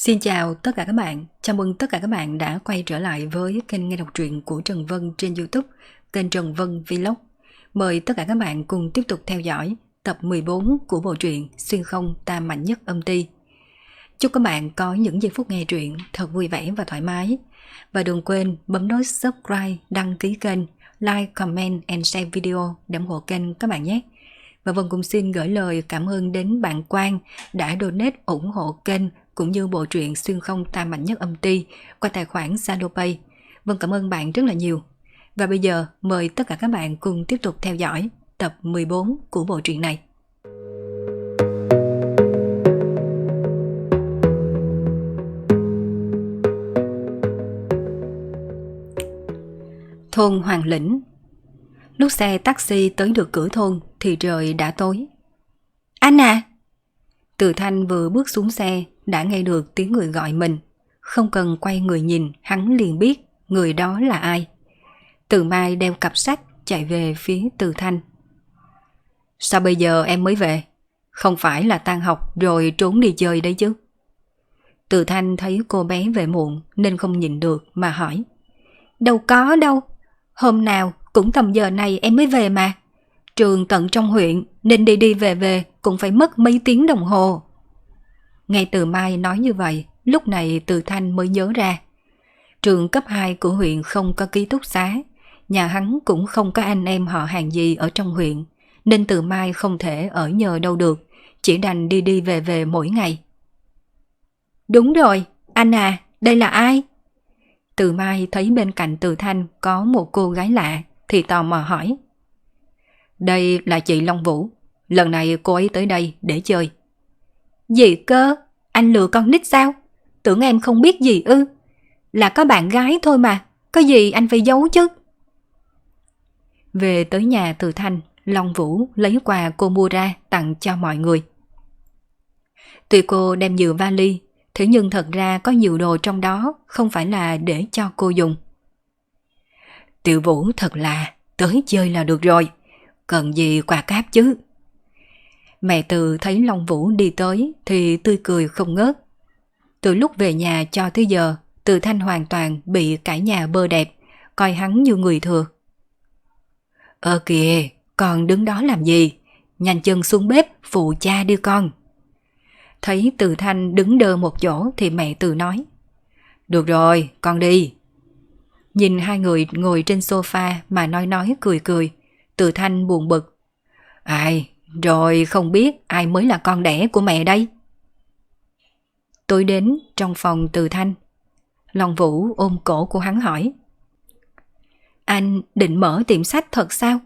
Xin chào tất cả các bạn, chào mừng tất cả các bạn đã quay trở lại với kênh nghe đọc truyện của Trần Vân trên Youtube, kênh Trần Vân Vlog. Mời tất cả các bạn cùng tiếp tục theo dõi tập 14 của bộ truyện Xuyên không ta mạnh nhất âm ti. Chúc các bạn có những giây phút nghe truyện thật vui vẻ và thoải mái. Và đừng quên bấm nút subscribe, đăng ký kênh, like, comment and share video để ủng hộ kênh các bạn nhé. Và Vân cũng xin gửi lời cảm ơn đến bạn Quang đã donate ủng hộ kênh cũng như bộ truyện xuyên không tam mạnh nhất âm ti qua tài khoản Zalopay. Vâng cảm ơn bạn rất là nhiều. Và bây giờ, mời tất cả các bạn cùng tiếp tục theo dõi tập 14 của bộ truyện này. Thôn Hoàng Lĩnh Lúc xe taxi tới được cửa thôn thì trời đã tối. Anh à! Từ Thanh vừa bước xuống xe đã nghe được tiếng người gọi mình. Không cần quay người nhìn, hắn liền biết người đó là ai. Từ Mai đeo cặp sách chạy về phía Từ Thanh. Sao bây giờ em mới về? Không phải là tan học rồi trốn đi chơi đấy chứ? Từ Thanh thấy cô bé về muộn nên không nhìn được mà hỏi. Đâu có đâu. Hôm nào cũng tầm giờ này em mới về mà. Trường tận trong huyện nên đi đi về về cũng phải mất mấy tiếng đồng hồ. Ngay từ Mai nói như vậy, lúc này Từ Thanh mới nhớ ra. Trường cấp 2 của huyện không có ký túc xá, nhà hắn cũng không có anh em họ hàng gì ở trong huyện, nên Từ Mai không thể ở nhờ đâu được, chỉ đành đi đi về về mỗi ngày. Đúng rồi, anh à, đây là ai? Từ Mai thấy bên cạnh Từ Thanh có một cô gái lạ, thì tò mò hỏi. Đây là chị Long Vũ, lần này cô ấy tới đây để chơi. Gì cơ? Anh lừa con nít sao? Tưởng em không biết gì ư? Là có bạn gái thôi mà, có gì anh phải giấu chứ? Về tới nhà từ Thanh, Long Vũ lấy quà cô mua ra tặng cho mọi người. Tuy cô đem nhiều vali, thế nhưng thật ra có nhiều đồ trong đó không phải là để cho cô dùng. Tiểu Vũ thật là tới chơi là được rồi, cần gì quà cáp chứ. Mẹ Từ thấy Long Vũ đi tới thì tươi cười không ngớt. Từ lúc về nhà cho tới giờ, Từ Thanh hoàn toàn bị cả nhà bơ đẹp, coi hắn như người thừa. Ơ kìa, con đứng đó làm gì? Nhanh chân xuống bếp phụ cha đưa con. Thấy Từ Thanh đứng đơ một chỗ thì mẹ Từ nói. Được rồi, con đi. Nhìn hai người ngồi trên sofa mà nói nói cười cười, Từ Thanh buồn bực. Ai, rồi không biết ai mới là con đẻ của mẹ đây? Tôi đến trong phòng từ thanh. Long Vũ ôm cổ của hắn hỏi. Anh định mở tiệm sách thật sao?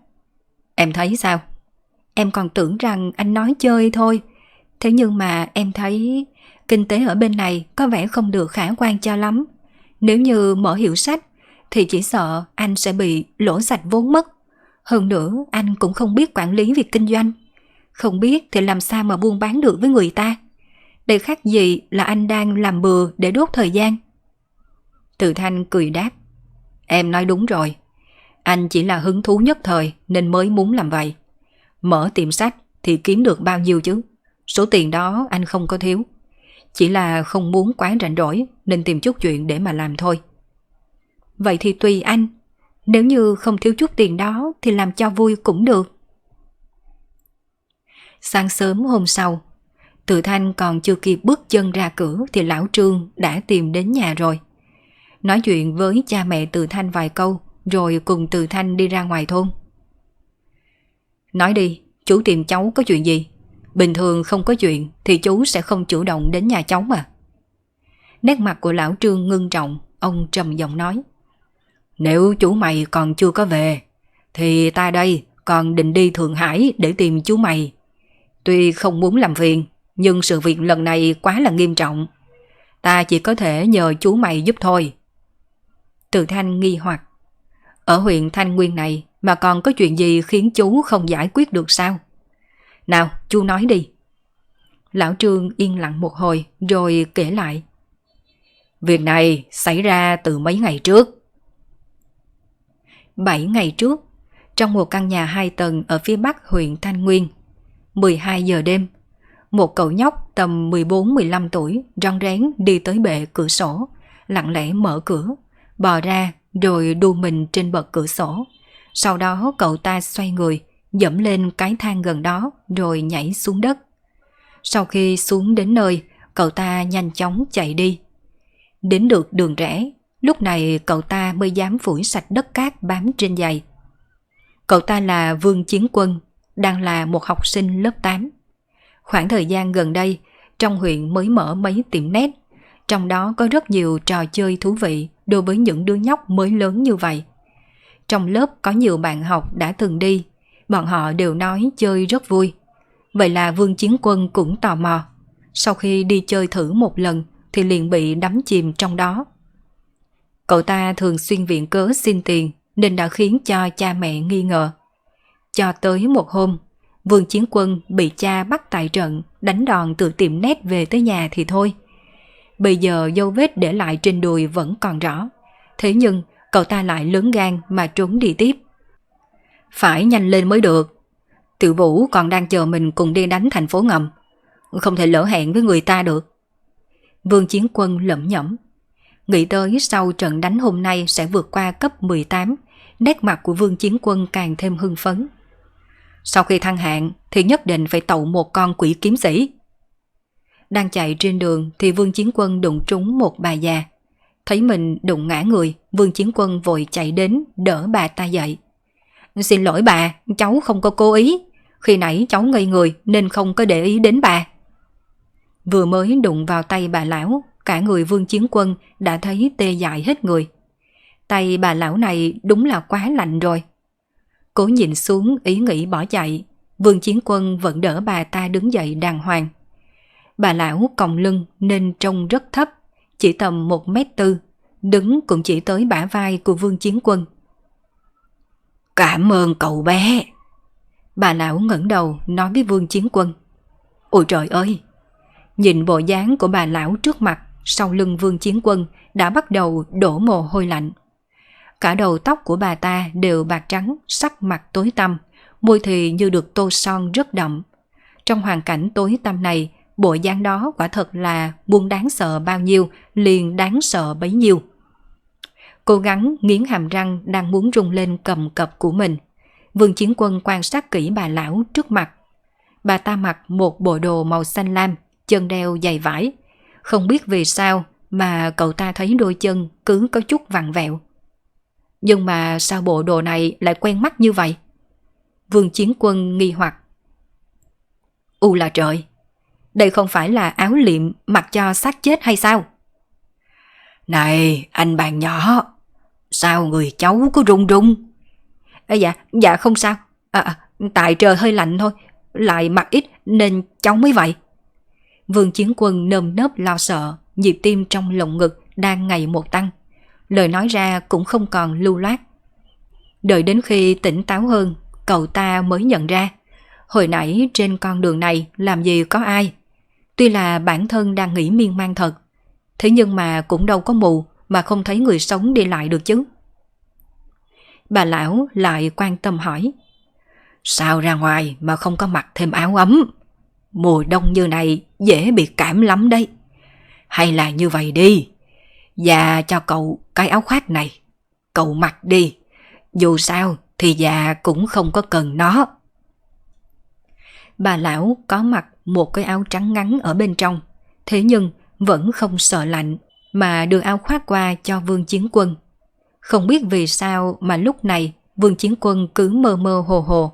Em thấy sao? Em còn tưởng rằng anh nói chơi thôi. Thế nhưng mà em thấy kinh tế ở bên này có vẻ không được khả quan cho lắm. Nếu như mở hiệu sách, thì chỉ sợ anh sẽ bị lỗ sạch vốn mất. Hơn nữa, anh cũng không biết quản lý việc kinh doanh. Không biết thì làm sao mà buôn bán được với người ta. Đây khác gì là anh đang làm bừa để đốt thời gian. Từ Thanh cười đáp. Em nói đúng rồi. Anh chỉ là hứng thú nhất thời nên mới muốn làm vậy. Mở tiệm sách thì kiếm được bao nhiêu chứ. Số tiền đó anh không có thiếu. Chỉ là không muốn quá rảnh rỗi nên tìm chút chuyện để mà làm thôi. Vậy thì tùy anh. Nếu như không thiếu chút tiền đó thì làm cho vui cũng được. Sáng sớm hôm sau, Từ Thanh còn chưa kịp bước chân ra cửa thì lão Trương đã tìm đến nhà rồi. Nói chuyện với cha mẹ Từ Thanh vài câu rồi cùng Từ Thanh đi ra ngoài thôn. Nói đi, chú tìm cháu có chuyện gì? Bình thường không có chuyện thì chú sẽ không chủ động đến nhà cháu mà. Nét mặt của lão Trương ngưng trọng, ông trầm giọng nói. Nếu chú mày còn chưa có về, thì ta đây còn định đi Thượng Hải để tìm chú mày. Tuy không muốn làm phiền, nhưng sự việc lần này quá là nghiêm trọng. Ta chỉ có thể nhờ chú mày giúp thôi. Từ Thanh nghi hoặc. Ở huyện Thanh Nguyên này mà còn có chuyện gì khiến chú không giải quyết được sao? Nào, chú nói đi. Lão Trương yên lặng một hồi rồi kể lại. Việc này xảy ra từ mấy ngày trước. Bảy ngày trước, trong một căn nhà hai tầng ở phía bắc huyện Thanh Nguyên, 12 giờ đêm, một cậu nhóc tầm 14-15 tuổi rong rén đi tới bệ cửa sổ, lặng lẽ mở cửa, bò ra rồi đu mình trên bậc cửa sổ. Sau đó cậu ta xoay người, dẫm lên cái thang gần đó rồi nhảy xuống đất. Sau khi xuống đến nơi, cậu ta nhanh chóng chạy đi. Đến được đường rẽ, lúc này cậu ta mới dám phủi sạch đất cát bám trên giày. Cậu ta là Vương Chiến Quân, đang là một học sinh lớp 8. Khoảng thời gian gần đây, trong huyện mới mở mấy tiệm nét, trong đó có rất nhiều trò chơi thú vị đối với những đứa nhóc mới lớn như vậy. Trong lớp có nhiều bạn học đã từng đi, bọn họ đều nói chơi rất vui. Vậy là Vương Chiến Quân cũng tò mò. Sau khi đi chơi thử một lần thì liền bị đắm chìm trong đó. Cậu ta thường xuyên viện cớ xin tiền nên đã khiến cho cha mẹ nghi ngờ. Cho tới một hôm, Vương Chiến Quân bị cha bắt tại trận, đánh đòn từ tiệm nét về tới nhà thì thôi. Bây giờ dấu vết để lại trên đùi vẫn còn rõ. Thế nhưng cậu ta lại lớn gan mà trốn đi tiếp. Phải nhanh lên mới được. Tiểu Vũ còn đang chờ mình cùng đi đánh thành phố ngầm. Không thể lỡ hẹn với người ta được. Vương Chiến Quân lẩm nhẩm. Nghĩ tới sau trận đánh hôm nay sẽ vượt qua cấp 18, nét mặt của Vương Chiến Quân càng thêm hưng phấn. Sau khi thăng hạng thì nhất định phải tậu một con quỷ kiếm sĩ. Đang chạy trên đường thì Vương Chiến Quân đụng trúng một bà già. Thấy mình đụng ngã người, Vương Chiến Quân vội chạy đến đỡ bà ta dậy. Xin lỗi bà, cháu không có cố ý. Khi nãy cháu ngây người nên không có để ý đến bà. Vừa mới đụng vào tay bà lão, cả người Vương Chiến Quân đã thấy tê dại hết người. Tay bà lão này đúng là quá lạnh rồi. Cố nhìn xuống ý nghĩ bỏ chạy, Vương Chiến Quân vẫn đỡ bà ta đứng dậy đàng hoàng. Bà lão còng lưng nên trông rất thấp, chỉ tầm 1 mét tư, đứng cũng chỉ tới bả vai của Vương Chiến Quân. Cảm ơn cậu bé. Bà lão ngẩng đầu nói với Vương Chiến Quân. Ôi trời ơi! Nhìn bộ dáng của bà lão trước mặt, sau lưng Vương Chiến Quân đã bắt đầu đổ mồ hôi lạnh. Cả đầu tóc của bà ta đều bạc trắng, sắc mặt tối tăm, môi thì như được tô son rất đậm. Trong hoàn cảnh tối tăm này, bộ dáng đó quả thật là buông đáng sợ bao nhiêu, liền đáng sợ bấy nhiêu. Cố gắng nghiến hàm răng đang muốn rung lên cầm cập của mình. Vương Chiến Quân quan sát kỹ bà lão trước mặt. Bà ta mặc một bộ đồ màu xanh lam, chân đeo giày vải. Không biết vì sao mà cậu ta thấy đôi chân cứ có chút vặn vẹo. Nhưng mà sao bộ đồ này lại quen mắt như vậy? Vương Chiến Quân nghi hoặc. U là trời, đây không phải là áo liệm mặc cho xác chết hay sao? Này, anh bạn nhỏ, sao người cháu có run run? À, dạ, dạ không sao. À, à, tại trời hơi lạnh thôi, lại mặc ít nên cháu mới vậy. Vương Chiến Quân nơm nớp lo sợ, nhịp tim trong lồng ngực đang ngày một tăng lời nói ra cũng không còn lưu loát. Đợi đến khi tỉnh táo hơn, cậu ta mới nhận ra, hồi nãy trên con đường này làm gì có ai. Tuy là bản thân đang nghĩ miên man thật, thế nhưng mà cũng đâu có mù mà không thấy người sống đi lại được chứ. Bà lão lại quan tâm hỏi, sao ra ngoài mà không có mặc thêm áo ấm? Mùa đông như này dễ bị cảm lắm đấy. Hay là như vậy đi, và cho cậu cái áo khoác này. Cậu mặc đi. Dù sao thì già cũng không có cần nó. Bà lão có mặc một cái áo trắng ngắn ở bên trong. Thế nhưng vẫn không sợ lạnh mà đưa áo khoác qua cho Vương Chiến Quân. Không biết vì sao mà lúc này Vương Chiến Quân cứ mơ mơ hồ hồ.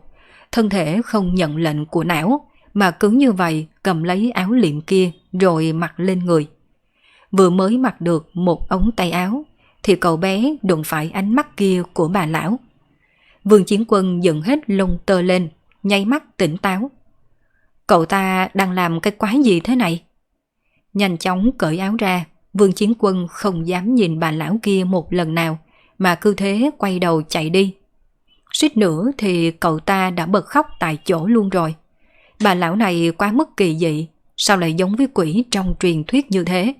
Thân thể không nhận lệnh của não, mà cứ như vậy cầm lấy áo liệm kia rồi mặc lên người vừa mới mặc được một ống tay áo, thì cậu bé đụng phải ánh mắt kia của bà lão. Vương Chiến Quân dựng hết lông tơ lên, nháy mắt tỉnh táo. Cậu ta đang làm cái quái gì thế này? Nhanh chóng cởi áo ra, Vương Chiến Quân không dám nhìn bà lão kia một lần nào, mà cứ thế quay đầu chạy đi. Suýt nữa thì cậu ta đã bật khóc tại chỗ luôn rồi. Bà lão này quá mức kỳ dị, sao lại giống với quỷ trong truyền thuyết như thế?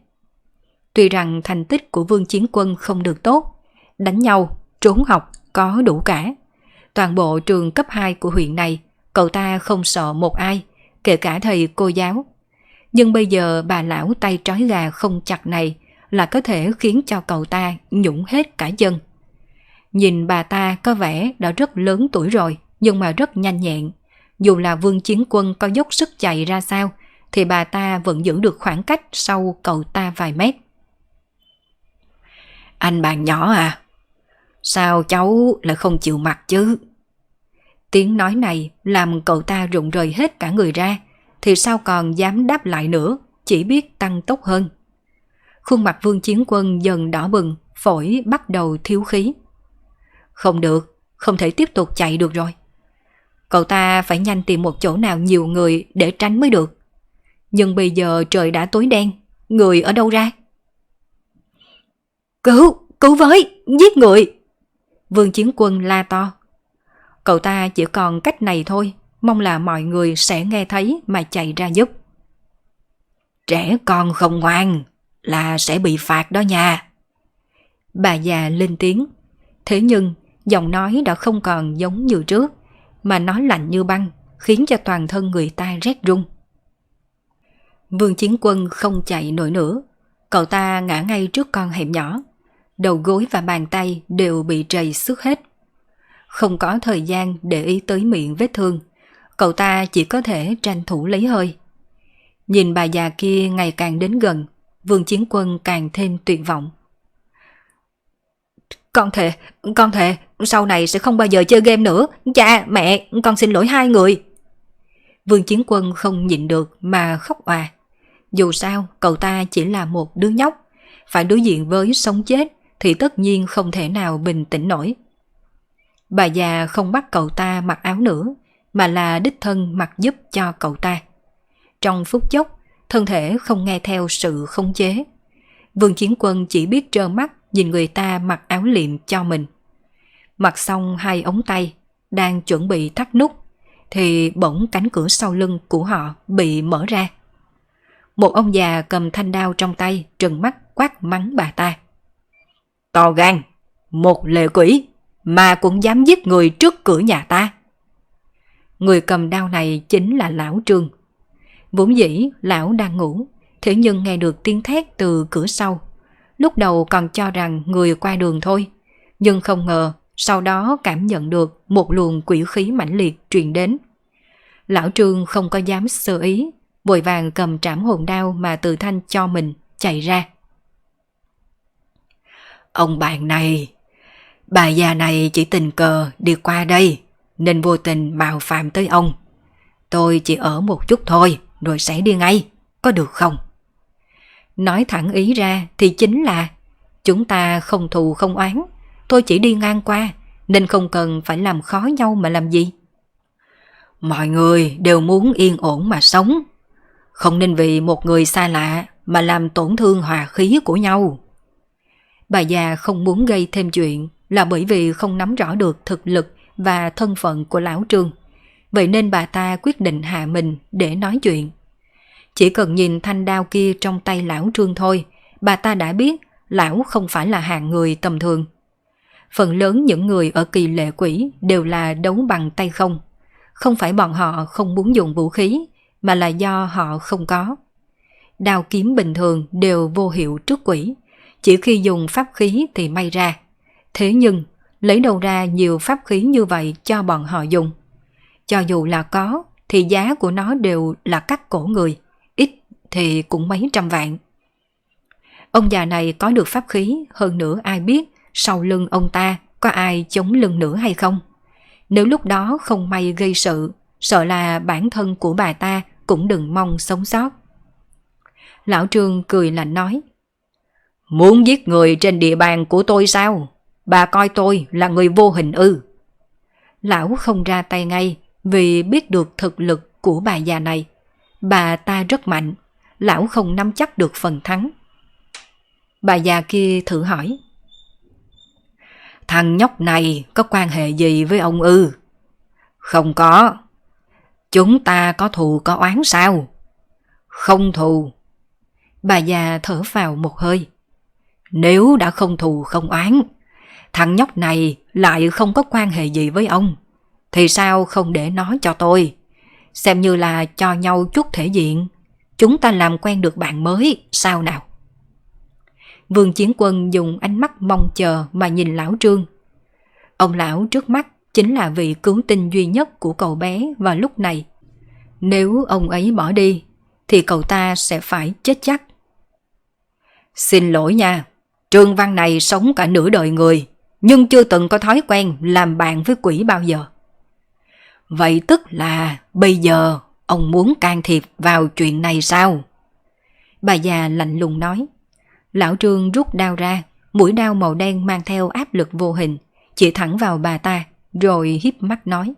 Tuy rằng thành tích của Vương Chiến Quân không được tốt, đánh nhau, trốn học có đủ cả. Toàn bộ trường cấp 2 của huyện này, cậu ta không sợ một ai, kể cả thầy cô giáo. Nhưng bây giờ bà lão tay trói gà không chặt này là có thể khiến cho cậu ta nhũng hết cả dân Nhìn bà ta có vẻ đã rất lớn tuổi rồi, nhưng mà rất nhanh nhẹn. Dù là vương chiến quân có dốc sức chạy ra sao, thì bà ta vẫn giữ được khoảng cách sau cậu ta vài mét. Anh bạn nhỏ à, sao cháu lại không chịu mặt chứ? Tiếng nói này làm cậu ta rụng rời hết cả người ra, thì sao còn dám đáp lại nữa, chỉ biết tăng tốc hơn. Khuôn mặt vương chiến quân dần đỏ bừng, phổi bắt đầu thiếu khí. Không được, không thể tiếp tục chạy được rồi. Cậu ta phải nhanh tìm một chỗ nào nhiều người để tránh mới được. Nhưng bây giờ trời đã tối đen, người ở đâu ra? Cứu, cứu với, giết người! Vương Chiến Quân la to. Cậu ta chỉ còn cách này thôi, mong là mọi người sẽ nghe thấy mà chạy ra giúp. Trẻ con không ngoan là sẽ bị phạt đó nha. Bà già lên tiếng, thế nhưng giọng nói đã không còn giống như trước, mà nó lạnh như băng, khiến cho toàn thân người ta rét run. Vương Chiến Quân không chạy nổi nữa, cậu ta ngã ngay trước con hẻm nhỏ, đầu gối và bàn tay đều bị trầy xước hết. Không có thời gian để ý tới miệng vết thương, cậu ta chỉ có thể tranh thủ lấy hơi. Nhìn bà già kia ngày càng đến gần, Vương Chiến Quân càng thêm tuyệt vọng. Con thề, con thề, sau này sẽ không bao giờ chơi game nữa. Cha, mẹ, con xin lỗi hai người. Vương Chiến Quân không nhịn được mà khóc òa. Dù sao, cậu ta chỉ là một đứa nhóc. Phải đối diện với sống chết thì tất nhiên không thể nào bình tĩnh nổi. Bà già không bắt cậu ta mặc áo nữa, mà là đích thân mặc giúp cho cậu ta. Trong phút chốc, thân thể không nghe theo sự khống chế. Vương Chiến Quân chỉ biết trơ mắt nhìn người ta mặc áo liệm cho mình. Mặc xong hai ống tay, đang chuẩn bị thắt nút, thì bỗng cánh cửa sau lưng của họ bị mở ra. Một ông già cầm thanh đao trong tay, trừng mắt quát mắng bà ta. To gan, một lệ quỷ, mà cũng dám giết người trước cửa nhà ta. Người cầm đao này chính là lão Trương. Vốn dĩ lão đang ngủ, thế nhưng nghe được tiếng thét từ cửa sau. Lúc đầu còn cho rằng người qua đường thôi, nhưng không ngờ sau đó cảm nhận được một luồng quỷ khí mãnh liệt truyền đến. Lão Trương không có dám sơ ý, vội vàng cầm trảm hồn đao mà từ thanh cho mình chạy ra. Ông bạn này, bà già này chỉ tình cờ đi qua đây nên vô tình mạo phạm tới ông. Tôi chỉ ở một chút thôi rồi sẽ đi ngay, có được không? Nói thẳng ý ra thì chính là chúng ta không thù không oán, tôi chỉ đi ngang qua nên không cần phải làm khó nhau mà làm gì. Mọi người đều muốn yên ổn mà sống, không nên vì một người xa lạ mà làm tổn thương hòa khí của nhau. Bà già không muốn gây thêm chuyện là bởi vì không nắm rõ được thực lực và thân phận của lão trương. Vậy nên bà ta quyết định hạ mình để nói chuyện. Chỉ cần nhìn thanh đao kia trong tay lão trương thôi, bà ta đã biết lão không phải là hạng người tầm thường. Phần lớn những người ở kỳ lệ quỷ đều là đấu bằng tay không. Không phải bọn họ không muốn dùng vũ khí, mà là do họ không có. Đao kiếm bình thường đều vô hiệu trước quỷ, chỉ khi dùng pháp khí thì may ra. Thế nhưng, lấy đâu ra nhiều pháp khí như vậy cho bọn họ dùng? Cho dù là có, thì giá của nó đều là cắt cổ người, ít thì cũng mấy trăm vạn. Ông già này có được pháp khí, hơn nữa ai biết sau lưng ông ta có ai chống lưng nữa hay không? Nếu lúc đó không may gây sự, sợ là bản thân của bà ta cũng đừng mong sống sót. Lão Trương cười lạnh nói, Muốn giết người trên địa bàn của tôi sao? Bà coi tôi là người vô hình ư. Lão không ra tay ngay vì biết được thực lực của bà già này. Bà ta rất mạnh, lão không nắm chắc được phần thắng. Bà già kia thử hỏi. Thằng nhóc này có quan hệ gì với ông ư? Không có. Chúng ta có thù có oán sao? Không thù. Bà già thở vào một hơi. Nếu đã không thù không oán, thằng nhóc này lại không có quan hệ gì với ông, thì sao không để nói cho tôi? xem như là cho nhau chút thể diện. Chúng ta làm quen được bạn mới, sao nào? Vương Chiến Quân dùng ánh mắt mong chờ mà nhìn lão Trương. Ông lão trước mắt chính là vị cứu tinh duy nhất của cậu bé vào lúc này. Nếu ông ấy bỏ đi, thì cậu ta sẽ phải chết chắc. Xin lỗi nha, Trương Văn này sống cả nửa đời người, nhưng chưa từng có thói quen làm bạn với quỷ bao giờ. Vậy tức là bây giờ ông muốn can thiệp vào chuyện này sao? Bà già lạnh lùng nói. Lão Trương rút đao ra, mũi đao màu đen mang theo áp lực vô hình, chỉ thẳng vào bà ta, rồi hiếp mắt nói.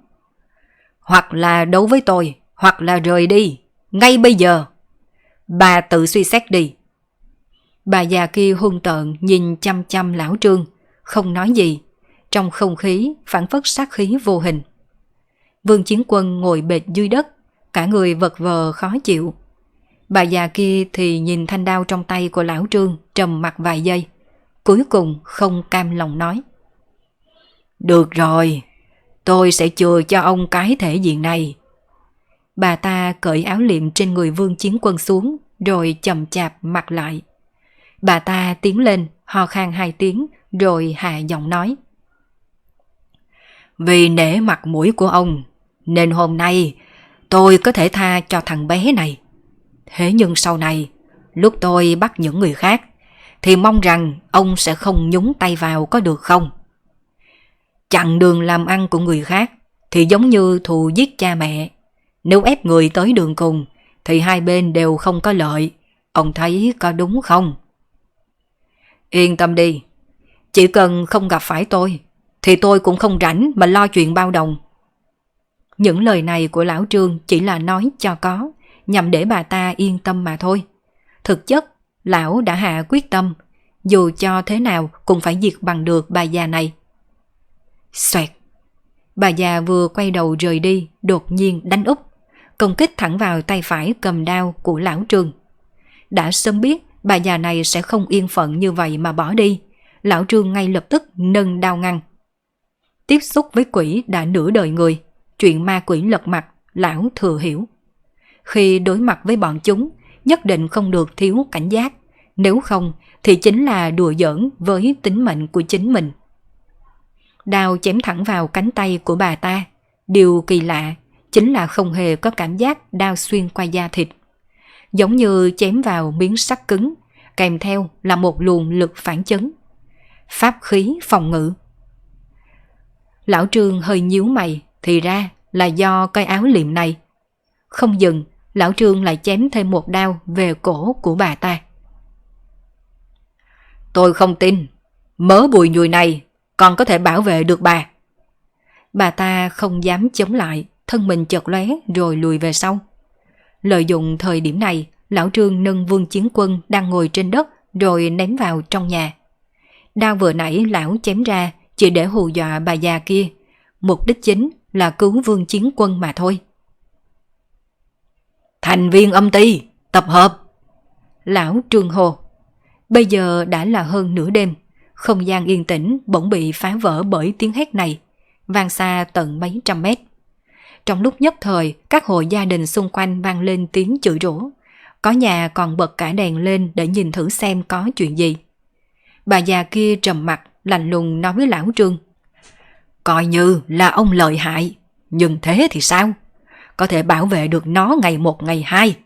Hoặc là đấu với tôi, hoặc là rời đi, ngay bây giờ. Bà tự suy xét đi. Bà già kia hung tợn nhìn chăm chăm lão trương, không nói gì. Trong không khí phản phất sát khí vô hình. Vương Chiến Quân ngồi bệt dưới đất, cả người vật vờ khó chịu. Bà già kia thì nhìn thanh đao trong tay của lão trương trầm mặt vài giây. Cuối cùng không cam lòng nói. Được rồi, tôi sẽ chừa cho ông cái thể diện này. Bà ta cởi áo liệm trên người vương chiến quân xuống rồi chậm chạp mặc lại. Bà ta tiến lên, ho khan hai tiếng rồi hạ giọng nói. Vì nể mặt mũi của ông, nên hôm nay tôi có thể tha cho thằng bé này. Thế nhưng sau này, lúc tôi bắt những người khác, thì mong rằng ông sẽ không nhúng tay vào có được không? Chặn đường làm ăn của người khác thì giống như thù giết cha mẹ. Nếu ép người tới đường cùng thì hai bên đều không có lợi. Ông thấy có đúng không? Yên tâm đi. Chỉ cần không gặp phải tôi thì tôi cũng không rảnh mà lo chuyện bao đồng. Những lời này của lão Trương chỉ là nói cho có, nhằm để bà ta yên tâm mà thôi. Thực chất, lão đã hạ quyết tâm, dù cho thế nào cũng phải diệt bằng được bà già này. Xoẹt! Bà già vừa quay đầu rời đi, đột nhiên đánh úp, công kích thẳng vào tay phải cầm đao của lão Trương. Đã sớm biết bà già này sẽ không yên phận như vậy mà bỏ đi, lão Trương ngay lập tức nâng đao ngăn. Tiếp xúc với quỷ đã nửa đời người, chuyện ma quỷ lật mặt, lão thừa hiểu. Khi đối mặt với bọn chúng, nhất định không được thiếu cảnh giác, nếu không thì chính là đùa giỡn với tính mệnh của chính mình. Đao chém thẳng vào cánh tay của bà ta. Điều kỳ lạ chính là không hề có cảm giác đao xuyên qua da thịt. Giống như chém vào miếng sắt cứng, kèm theo là một luồng lực phản chấn. Pháp khí phòng ngự. Lão Trương hơi nhíu mày, thì ra là do cây áo liệm này. Không dừng, lão Trương lại chém thêm một đao về cổ của bà ta. Tôi không tin, mớ bùi nhùi này còn có thể bảo vệ được bà. Bà ta không dám chống lại, thân mình chợt lóe rồi lùi về sau. Lợi dụng thời điểm này, lão trương nâng vương chiến quân đang ngồi trên đất rồi ném vào trong nhà. Đao vừa nãy lão chém ra chỉ để hù dọa bà già kia. Mục đích chính là cứu vương chiến quân mà thôi. Thành viên âm ty, tập hợp. Lão trương hồ. Bây giờ đã là hơn nửa đêm, không gian yên tĩnh bỗng bị phá vỡ bởi tiếng hét này, vang xa tận mấy trăm mét. Trong lúc nhất thời, các hộ gia đình xung quanh vang lên tiếng chửi rủa. Có nhà còn bật cả đèn lên để nhìn thử xem có chuyện gì. Bà già kia trầm mặt, lạnh lùng nói với lão Trương. Coi như là ông lợi hại, nhưng thế thì sao? Có thể bảo vệ được nó ngày một ngày hai.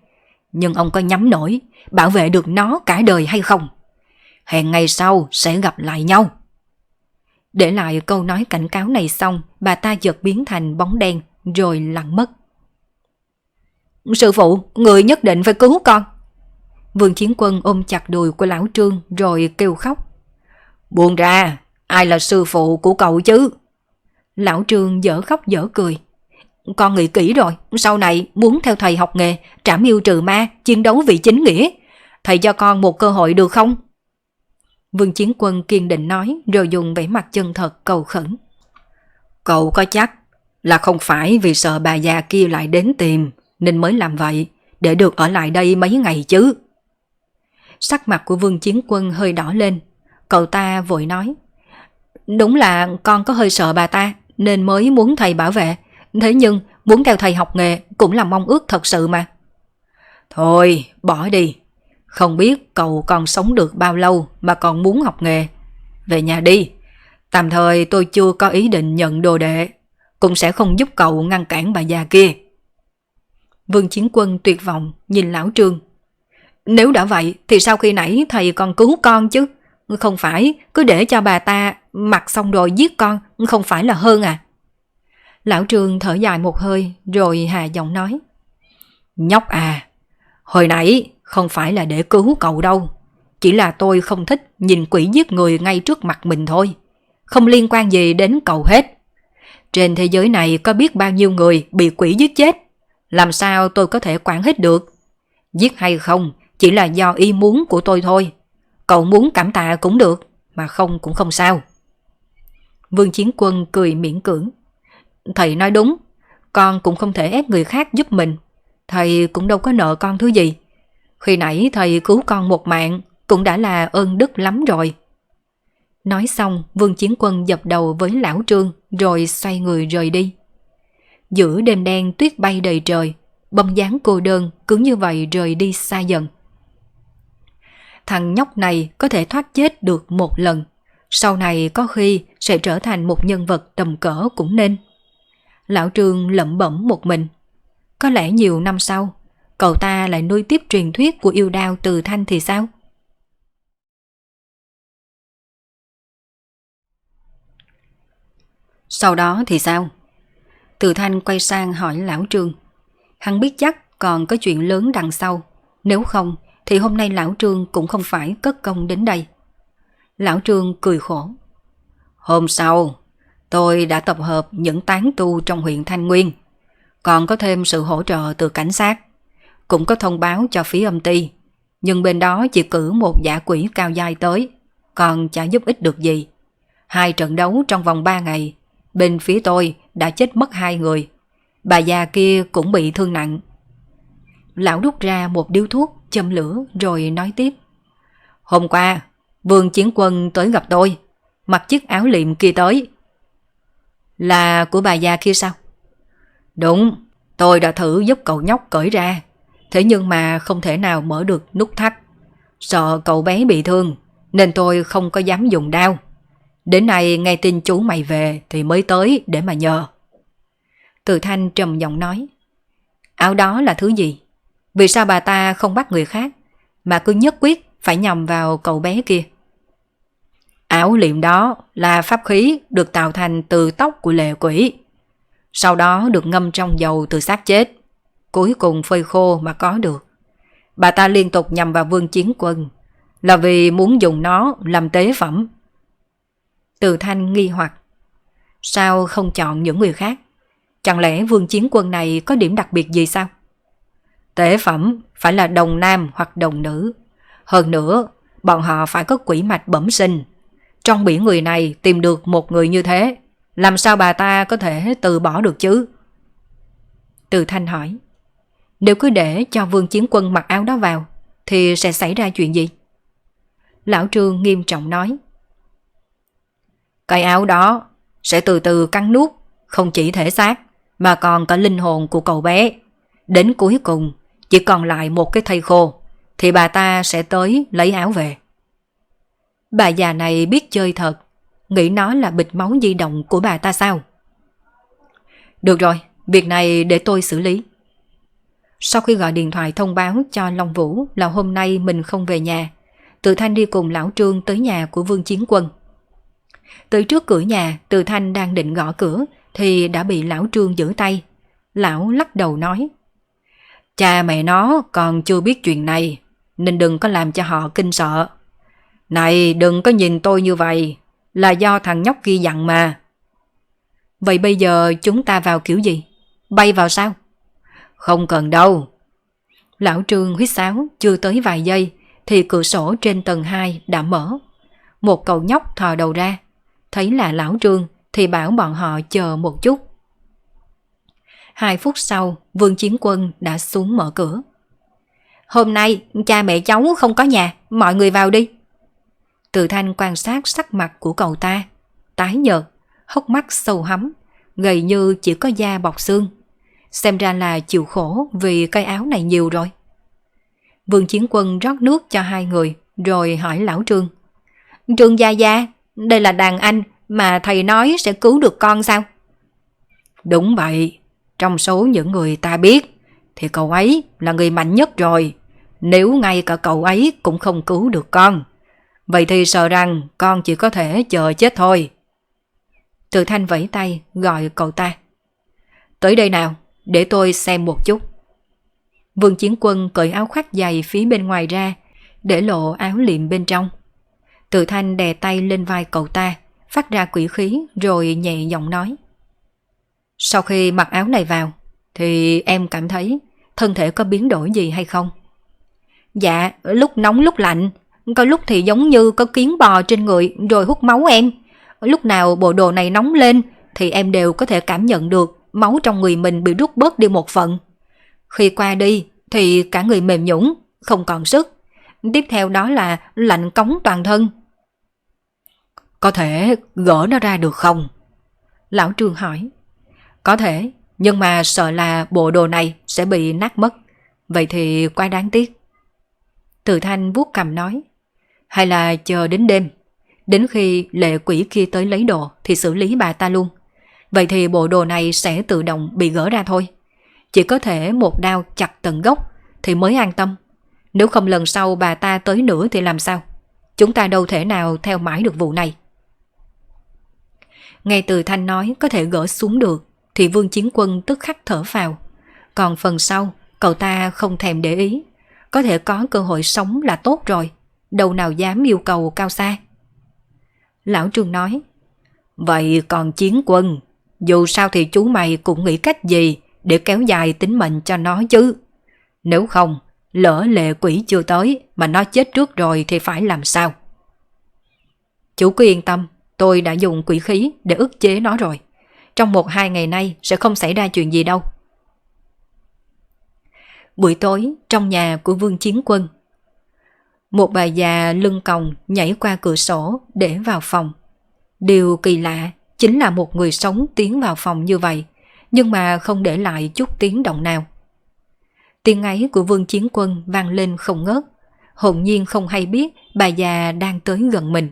Nhưng ông có nhắm nổi, bảo vệ được nó cả đời hay không? hẹn ngày sau sẽ gặp lại nhau. Để lại câu nói cảnh cáo này xong, bà ta chợt biến thành bóng đen, rồi lặng mất. Sư phụ, người nhất định phải cứu con. Vương Chiến Quân ôm chặt đùi của lão Trương rồi kêu khóc. Buông ra, ai là sư phụ của cậu chứ? Lão Trương dở khóc dở cười. Con nghĩ kỹ rồi, sau này muốn theo thầy học nghề, trảm yêu trừ ma, chiến đấu vì chính nghĩa. Thầy cho con một cơ hội được không? Vương Chiến Quân kiên định nói rồi dùng vẻ mặt chân thật cầu khẩn. Cậu có chắc là không phải vì sợ bà già kia lại đến tìm nên mới làm vậy để được ở lại đây mấy ngày chứ. Sắc mặt của Vương Chiến Quân hơi đỏ lên. Cậu ta vội nói. Đúng là con có hơi sợ bà ta nên mới muốn thầy bảo vệ. thế nhưng muốn theo thầy học nghề cũng là mong ước thật sự mà. Thôi, bỏ đi. Không biết cậu còn sống được bao lâu mà còn muốn học nghề. Về nhà đi. Tạm thời tôi chưa có ý định nhận đồ đệ. Cũng sẽ không giúp cậu ngăn cản bà già kia. Vương Chiến Quân tuyệt vọng nhìn lão Trương. Nếu đã vậy thì sau khi nãy thầy còn cứu con chứ. Không phải cứ để cho bà ta mặc xong rồi giết con, không phải là hơn à? Lão Trương thở dài một hơi rồi hà giọng nói. Nhóc à, hồi nãy không phải là để cứu cậu đâu. Chỉ là tôi không thích nhìn quỷ giết người ngay trước mặt mình thôi. Không liên quan gì đến cậu hết. Trên thế giới này có biết bao nhiêu người bị quỷ giết chết. Làm sao tôi có thể quản hết được? Giết hay không chỉ là do ý muốn của tôi thôi. Cậu muốn cảm tạ cũng được, mà không cũng không sao. Vương Chiến Quân cười miễn cưỡng. Thầy nói đúng, con cũng không thể ép người khác giúp mình. Thầy cũng đâu có nợ con thứ gì. Khi nãy thầy cứu con một mạng cũng đã là ơn đức lắm rồi. Nói xong, Vương Chiến Quân dập đầu với lão trương rồi xoay người rời đi. Giữa đêm đen tuyết bay đầy trời, bông dáng cô đơn cứ như vậy rời đi xa dần. Thằng nhóc này có thể thoát chết được một lần, sau này có khi sẽ trở thành một nhân vật tầm cỡ cũng nên. Lão Trương lẩm bẩm một mình. Có lẽ nhiều năm sau, cậu ta lại nuôi tiếp truyền thuyết của yêu đao từ thanh thì sao? Sau đó thì sao? Từ thanh quay sang hỏi lão Trương. Hắn biết chắc còn có chuyện lớn đằng sau. Nếu không, thì hôm nay lão Trương cũng không phải cất công đến đây. Lão Trương cười khổ. Hôm sau, tôi đã tập hợp những tán tu trong huyện Thanh Nguyên. Còn có thêm sự hỗ trợ từ cảnh sát. Cũng có thông báo cho phía âm ty. Nhưng bên đó chỉ cử một giả quỷ cao dai tới. Còn chả giúp ích được gì. Hai trận đấu trong vòng ba ngày. Bên phía tôi đã chết mất hai người. Bà già kia cũng bị thương nặng. Lão rút ra một điếu thuốc, châm lửa rồi nói tiếp. Hôm qua, Vương Chiến Quân tới gặp tôi, mặc chiếc áo liệm kia tới. Là của bà già kia sao? Đúng, tôi đã thử giúp cậu nhóc cởi ra, thế nhưng mà không thể nào mở được nút thắt. Sợ cậu bé bị thương, nên tôi không có dám dùng đao. Đến nay nghe tin chú mày về thì mới tới để mà nhờ. Từ thanh trầm giọng nói. Áo đó là thứ gì? Vì sao bà ta không bắt người khác, mà cứ nhất quyết phải nhầm vào cậu bé kia? Áo liệm đó là pháp khí được tạo thành từ tóc của lệ quỷ. Sau đó được ngâm trong dầu từ xác chết. Cuối cùng phơi khô mà có được. Bà ta liên tục nhằm vào vương chiến quân là vì muốn dùng nó làm tế phẩm. Từ thanh nghi hoặc Sao không chọn những người khác? Chẳng lẽ vương chiến quân này có điểm đặc biệt gì sao? Tế phẩm phải là đồng nam hoặc đồng nữ. Hơn nữa, bọn họ phải có quỷ mạch bẩm sinh. Trong biển người này tìm được một người như thế, làm sao bà ta có thể từ bỏ được chứ? Từ Thanh hỏi, nếu cứ để cho vương chiến quân mặc áo đó vào, thì sẽ xảy ra chuyện gì? Lão Trương nghiêm trọng nói, cái áo đó sẽ từ từ cắn nuốt, không chỉ thể xác, mà còn cả linh hồn của cậu bé. Đến cuối cùng, chỉ còn lại một cái thây khô, thì bà ta sẽ tới lấy áo về. Bà già này biết chơi thật, nghĩ nó là bịch máu di động của bà ta sao? Được rồi, việc này để tôi xử lý. Sau khi gọi điện thoại thông báo cho Long Vũ là hôm nay mình không về nhà, Từ Thanh đi cùng Lão Trương tới nhà của Vương Chiến Quân. Tới trước cửa nhà, Từ Thanh đang định gõ cửa thì đã bị Lão Trương giữ tay. Lão lắc đầu nói Cha mẹ nó còn chưa biết chuyện này, nên đừng có làm cho họ kinh sợ. Này đừng có nhìn tôi như vậy, là do thằng nhóc kia dặn mà. Vậy bây giờ chúng ta vào kiểu gì? Bay vào sao? Không cần đâu. Lão Trương huyết sáo chưa tới vài giây thì cửa sổ trên tầng 2 đã mở. Một cậu nhóc thò đầu ra, thấy là lão Trương thì bảo bọn họ chờ một chút. Hai phút sau, Vương Chiến Quân đã xuống mở cửa. Hôm nay, cha mẹ cháu không có nhà, mọi người vào đi. Từ thanh quan sát sắc mặt của cậu ta, tái nhợt, hốc mắt sâu hắm, gầy như chỉ có da bọc xương. Xem ra là chịu khổ vì cây áo này nhiều rồi. Vương Chiến Quân rót nước cho hai người, rồi hỏi lão Trương. Trương Gia Gia, đây là đàn anh mà thầy nói sẽ cứu được con sao? Đúng vậy, trong số những người ta biết, thì cậu ấy là người mạnh nhất rồi. Nếu ngay cả cậu ấy cũng không cứu được con, vậy thì sợ rằng con chỉ có thể chờ chết thôi. Từ thanh vẫy tay gọi cậu ta. Tới đây nào, để tôi xem một chút. Vương Chiến Quân cởi áo khoác dày phía bên ngoài ra, để lộ áo liệm bên trong. Từ thanh đè tay lên vai cậu ta, phát ra quỷ khí rồi nhẹ giọng nói. Sau khi mặc áo này vào, thì em cảm thấy thân thể có biến đổi gì hay không? Dạ, lúc nóng lúc lạnh, có lúc thì giống như có kiến bò trên người rồi hút máu em. Lúc nào bộ đồ này nóng lên thì em đều có thể cảm nhận được máu trong người mình bị rút bớt đi một phần. Khi qua đi thì cả người mềm nhũng, không còn sức. Tiếp theo đó là lạnh cống toàn thân. Có thể gỡ nó ra được không? Lão Trương hỏi. Có thể, nhưng mà sợ là bộ đồ này sẽ bị nát mất. Vậy thì quá đáng tiếc. Từ thanh vuốt cầm nói. Hay là chờ đến đêm. Đến khi lệ quỷ kia tới lấy đồ thì xử lý bà ta luôn. Vậy thì bộ đồ này sẽ tự động bị gỡ ra thôi. Chỉ có thể một đao chặt tận gốc thì mới an tâm. Nếu không lần sau bà ta tới nữa thì làm sao? Chúng ta đâu thể nào theo mãi được vụ này. Ngay từ Thanh nói có thể gỡ xuống được thì Vương Chiến Quân tức khắc thở vào. Còn phần sau, cậu ta không thèm để ý. Có thể có cơ hội sống là tốt rồi. Đâu nào dám yêu cầu cao xa. Lão Trương nói, Vậy còn Chiến Quân, dù sao thì chú mày cũng nghĩ cách gì để kéo dài tính mệnh cho nó chứ. Nếu không, lỡ lệ quỷ chưa tới mà nó chết trước rồi thì phải làm sao? Chú cứ yên tâm, tôi đã dùng quỷ khí để ức chế nó rồi. Trong một hai ngày nay sẽ không xảy ra chuyện gì đâu. Buổi tối, trong nhà của Vương Chiến Quân, một bà già lưng còng nhảy qua cửa sổ để vào phòng. Điều kỳ lạ chính là một người sống tiến vào phòng như vậy, nhưng mà không để lại chút tiếng động nào. Tiếng ấy của Vương Chiến Quân vang lên không ngớt, hồn nhiên không hay biết bà già đang tới gần mình.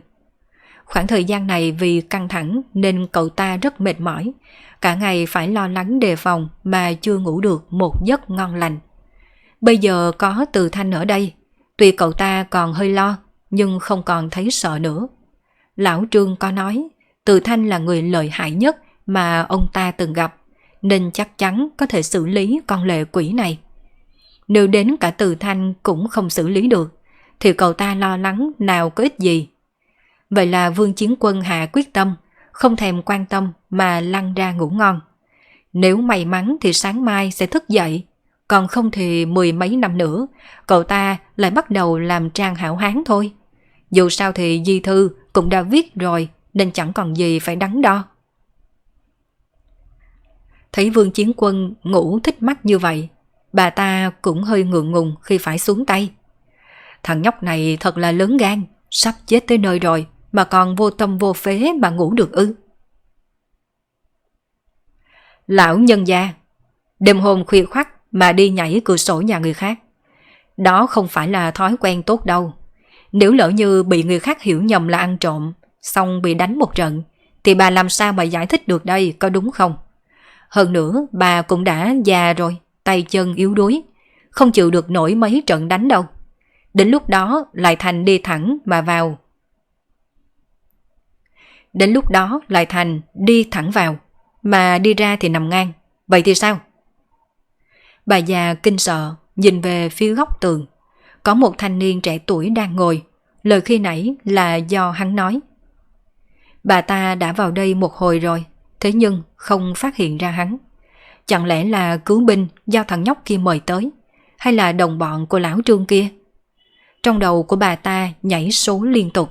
Khoảng thời gian này vì căng thẳng nên cậu ta rất mệt mỏi, cả ngày phải lo lắng đề phòng mà chưa ngủ được một giấc ngon lành. Bây giờ có từ thanh ở đây, tuy cậu ta còn hơi lo nhưng không còn thấy sợ nữa. Lão Trương có nói từ thanh là người lợi hại nhất mà ông ta từng gặp, nên chắc chắn có thể xử lý con lệ quỷ này. Nếu đến cả từ thanh cũng không xử lý được, thì cậu ta lo lắng nào có ích gì. Vậy là vương chiến quân hạ quyết tâm, không thèm quan tâm mà lăn ra ngủ ngon. Nếu may mắn thì sáng mai sẽ thức dậy, còn không thì mười mấy năm nữa, cậu ta lại bắt đầu làm trang hảo hán thôi. Dù sao thì di thư cũng đã viết rồi nên chẳng còn gì phải đắn đo. Thấy vương chiến quân ngủ thích mắt như vậy, bà ta cũng hơi ngượng ngùng khi phải xuống tay. Thằng nhóc này thật là lớn gan, sắp chết tới nơi rồi mà còn vô tâm vô phế mà ngủ được ư. Lão nhân gia, đêm hôm khuya khoắt mà đi nhảy cửa sổ nhà người khác. Đó không phải là thói quen tốt đâu. Nếu lỡ như bị người khác hiểu nhầm là ăn trộm, xong bị đánh một trận, thì bà làm sao mà giải thích được đây, có đúng không? Hơn nữa, bà cũng đã già rồi, tay chân yếu đuối, không chịu được nổi mấy trận đánh đâu. Đến lúc đó lại thành đi thẳng mà vào. Đến lúc đó lại thành đi thẳng vào, mà đi ra thì nằm ngang. Vậy thì sao? Bà già kinh sợ, nhìn về phía góc tường. Có một thanh niên trẻ tuổi đang ngồi, lời khi nãy là do hắn nói. Bà ta đã vào đây một hồi rồi, thế nhưng không phát hiện ra hắn. Chẳng lẽ là cứu binh do thằng nhóc kia mời tới, hay là đồng bọn của lão trương kia? Trong đầu của bà ta nhảy số liên tục.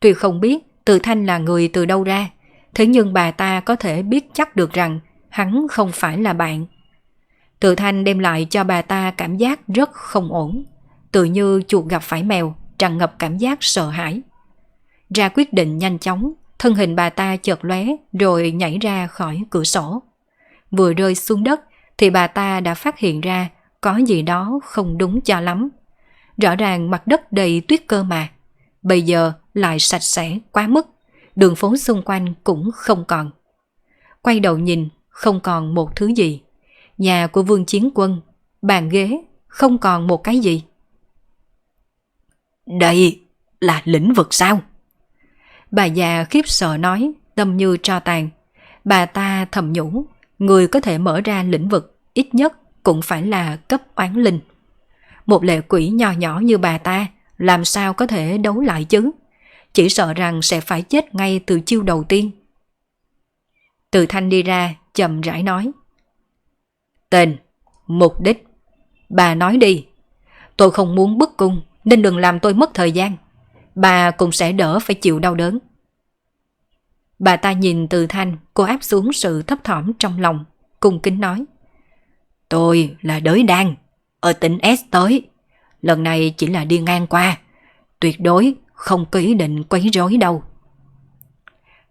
Tuy không biết từ Thanh là người từ đâu ra, thế nhưng bà ta có thể biết chắc được rằng hắn không phải là bạn. Từ Thanh đem lại cho bà ta cảm giác rất không ổn, tự như chuột gặp phải mèo, tràn ngập cảm giác sợ hãi. Ra quyết định nhanh chóng, thân hình bà ta chợt lóe rồi nhảy ra khỏi cửa sổ. Vừa rơi xuống đất thì bà ta đã phát hiện ra có gì đó không đúng cho lắm. Rõ ràng mặt đất đầy tuyết cơ mà. Bây giờ lại sạch sẽ quá mức. Đường phố xung quanh cũng không còn. Quay đầu nhìn, không còn một thứ gì. Nhà của vương chiến quân, bàn ghế, không còn một cái gì. Đây là lĩnh vực sao? Bà già khiếp sợ nói, tâm như tro tàn. Bà ta thầm nhủ, người có thể mở ra lĩnh vực, ít nhất cũng phải là cấp oán linh. Một lệ quỷ nhỏ nhỏ như bà ta, làm sao có thể đấu lại chứ? Chỉ sợ rằng sẽ phải chết ngay từ chiêu đầu tiên. Từ thanh đi ra, chậm rãi nói. Tên, mục đích. Bà nói đi. Tôi không muốn bức cung, nên đừng làm tôi mất thời gian. Bà cũng sẽ đỡ phải chịu đau đớn. Bà ta nhìn từ thanh, cô áp xuống sự thấp thỏm trong lòng, cung kính nói. Tôi là đới đan, ở tỉnh S tới. Lần này chỉ là đi ngang qua. Tuyệt đối không có ý định quấy rối đâu.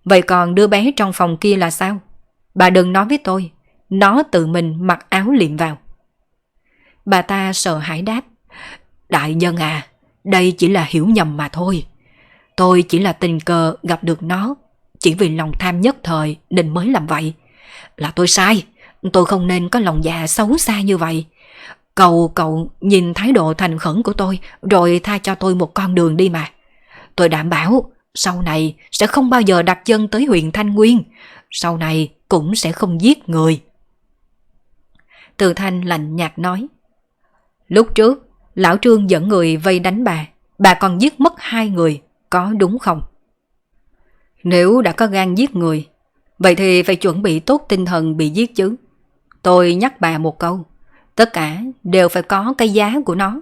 Vậy còn đứa bé trong phòng kia là sao? Bà đừng nói với tôi, nó tự mình mặc áo liệm vào. Bà ta sợ hãi đáp. Đại nhân à, đây chỉ là hiểu nhầm mà thôi. Tôi chỉ là tình cờ gặp được nó, chỉ vì lòng tham nhất thời nên mới làm vậy. Là tôi sai, tôi không nên có lòng dạ xấu xa như vậy. Cầu cậu nhìn thái độ thành khẩn của tôi rồi tha cho tôi một con đường đi mà. Tôi đảm bảo sau này sẽ không bao giờ đặt chân tới huyện Thanh Nguyên. Sau này cũng sẽ không giết người. Từ Thanh lạnh nhạt nói. Lúc trước, Lão Trương dẫn người vây đánh bà. Bà còn giết mất hai người, có đúng không? Nếu đã có gan giết người, vậy thì phải chuẩn bị tốt tinh thần bị giết chứ. Tôi nhắc bà một câu, tất cả đều phải có cái giá của nó.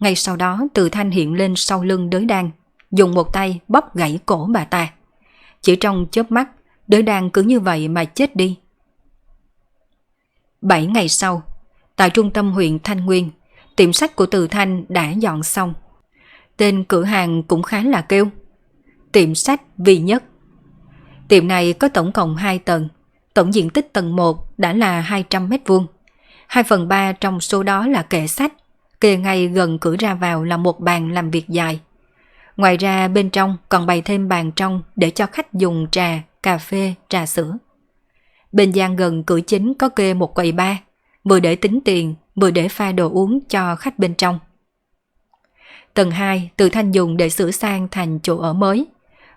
Ngay sau đó từ thanh hiện lên sau lưng đới đan, dùng một tay bóp gãy cổ bà ta. Chỉ trong chớp mắt, đới đan cứ như vậy mà chết đi. Bảy ngày sau, tại trung tâm huyện Thanh Nguyên, tiệm sách của Từ Thanh đã dọn xong. Tên cửa hàng cũng khá là kêu. Tiệm sách vì Nhất. Tiệm này có tổng cộng 2 tầng, tổng diện tích tầng 1 đã là 200 mét vuông. 2 phần 3 trong số đó là kệ sách, kề ngay gần cửa ra vào là một bàn làm việc dài. Ngoài ra bên trong còn bày thêm bàn trong để cho khách dùng trà, cà phê, trà sữa. Bên gian gần cửa chính có kê một quầy ba, vừa để tính tiền, vừa để pha đồ uống cho khách bên trong. Tầng 2 từ thanh dùng để sửa sang thành chỗ ở mới.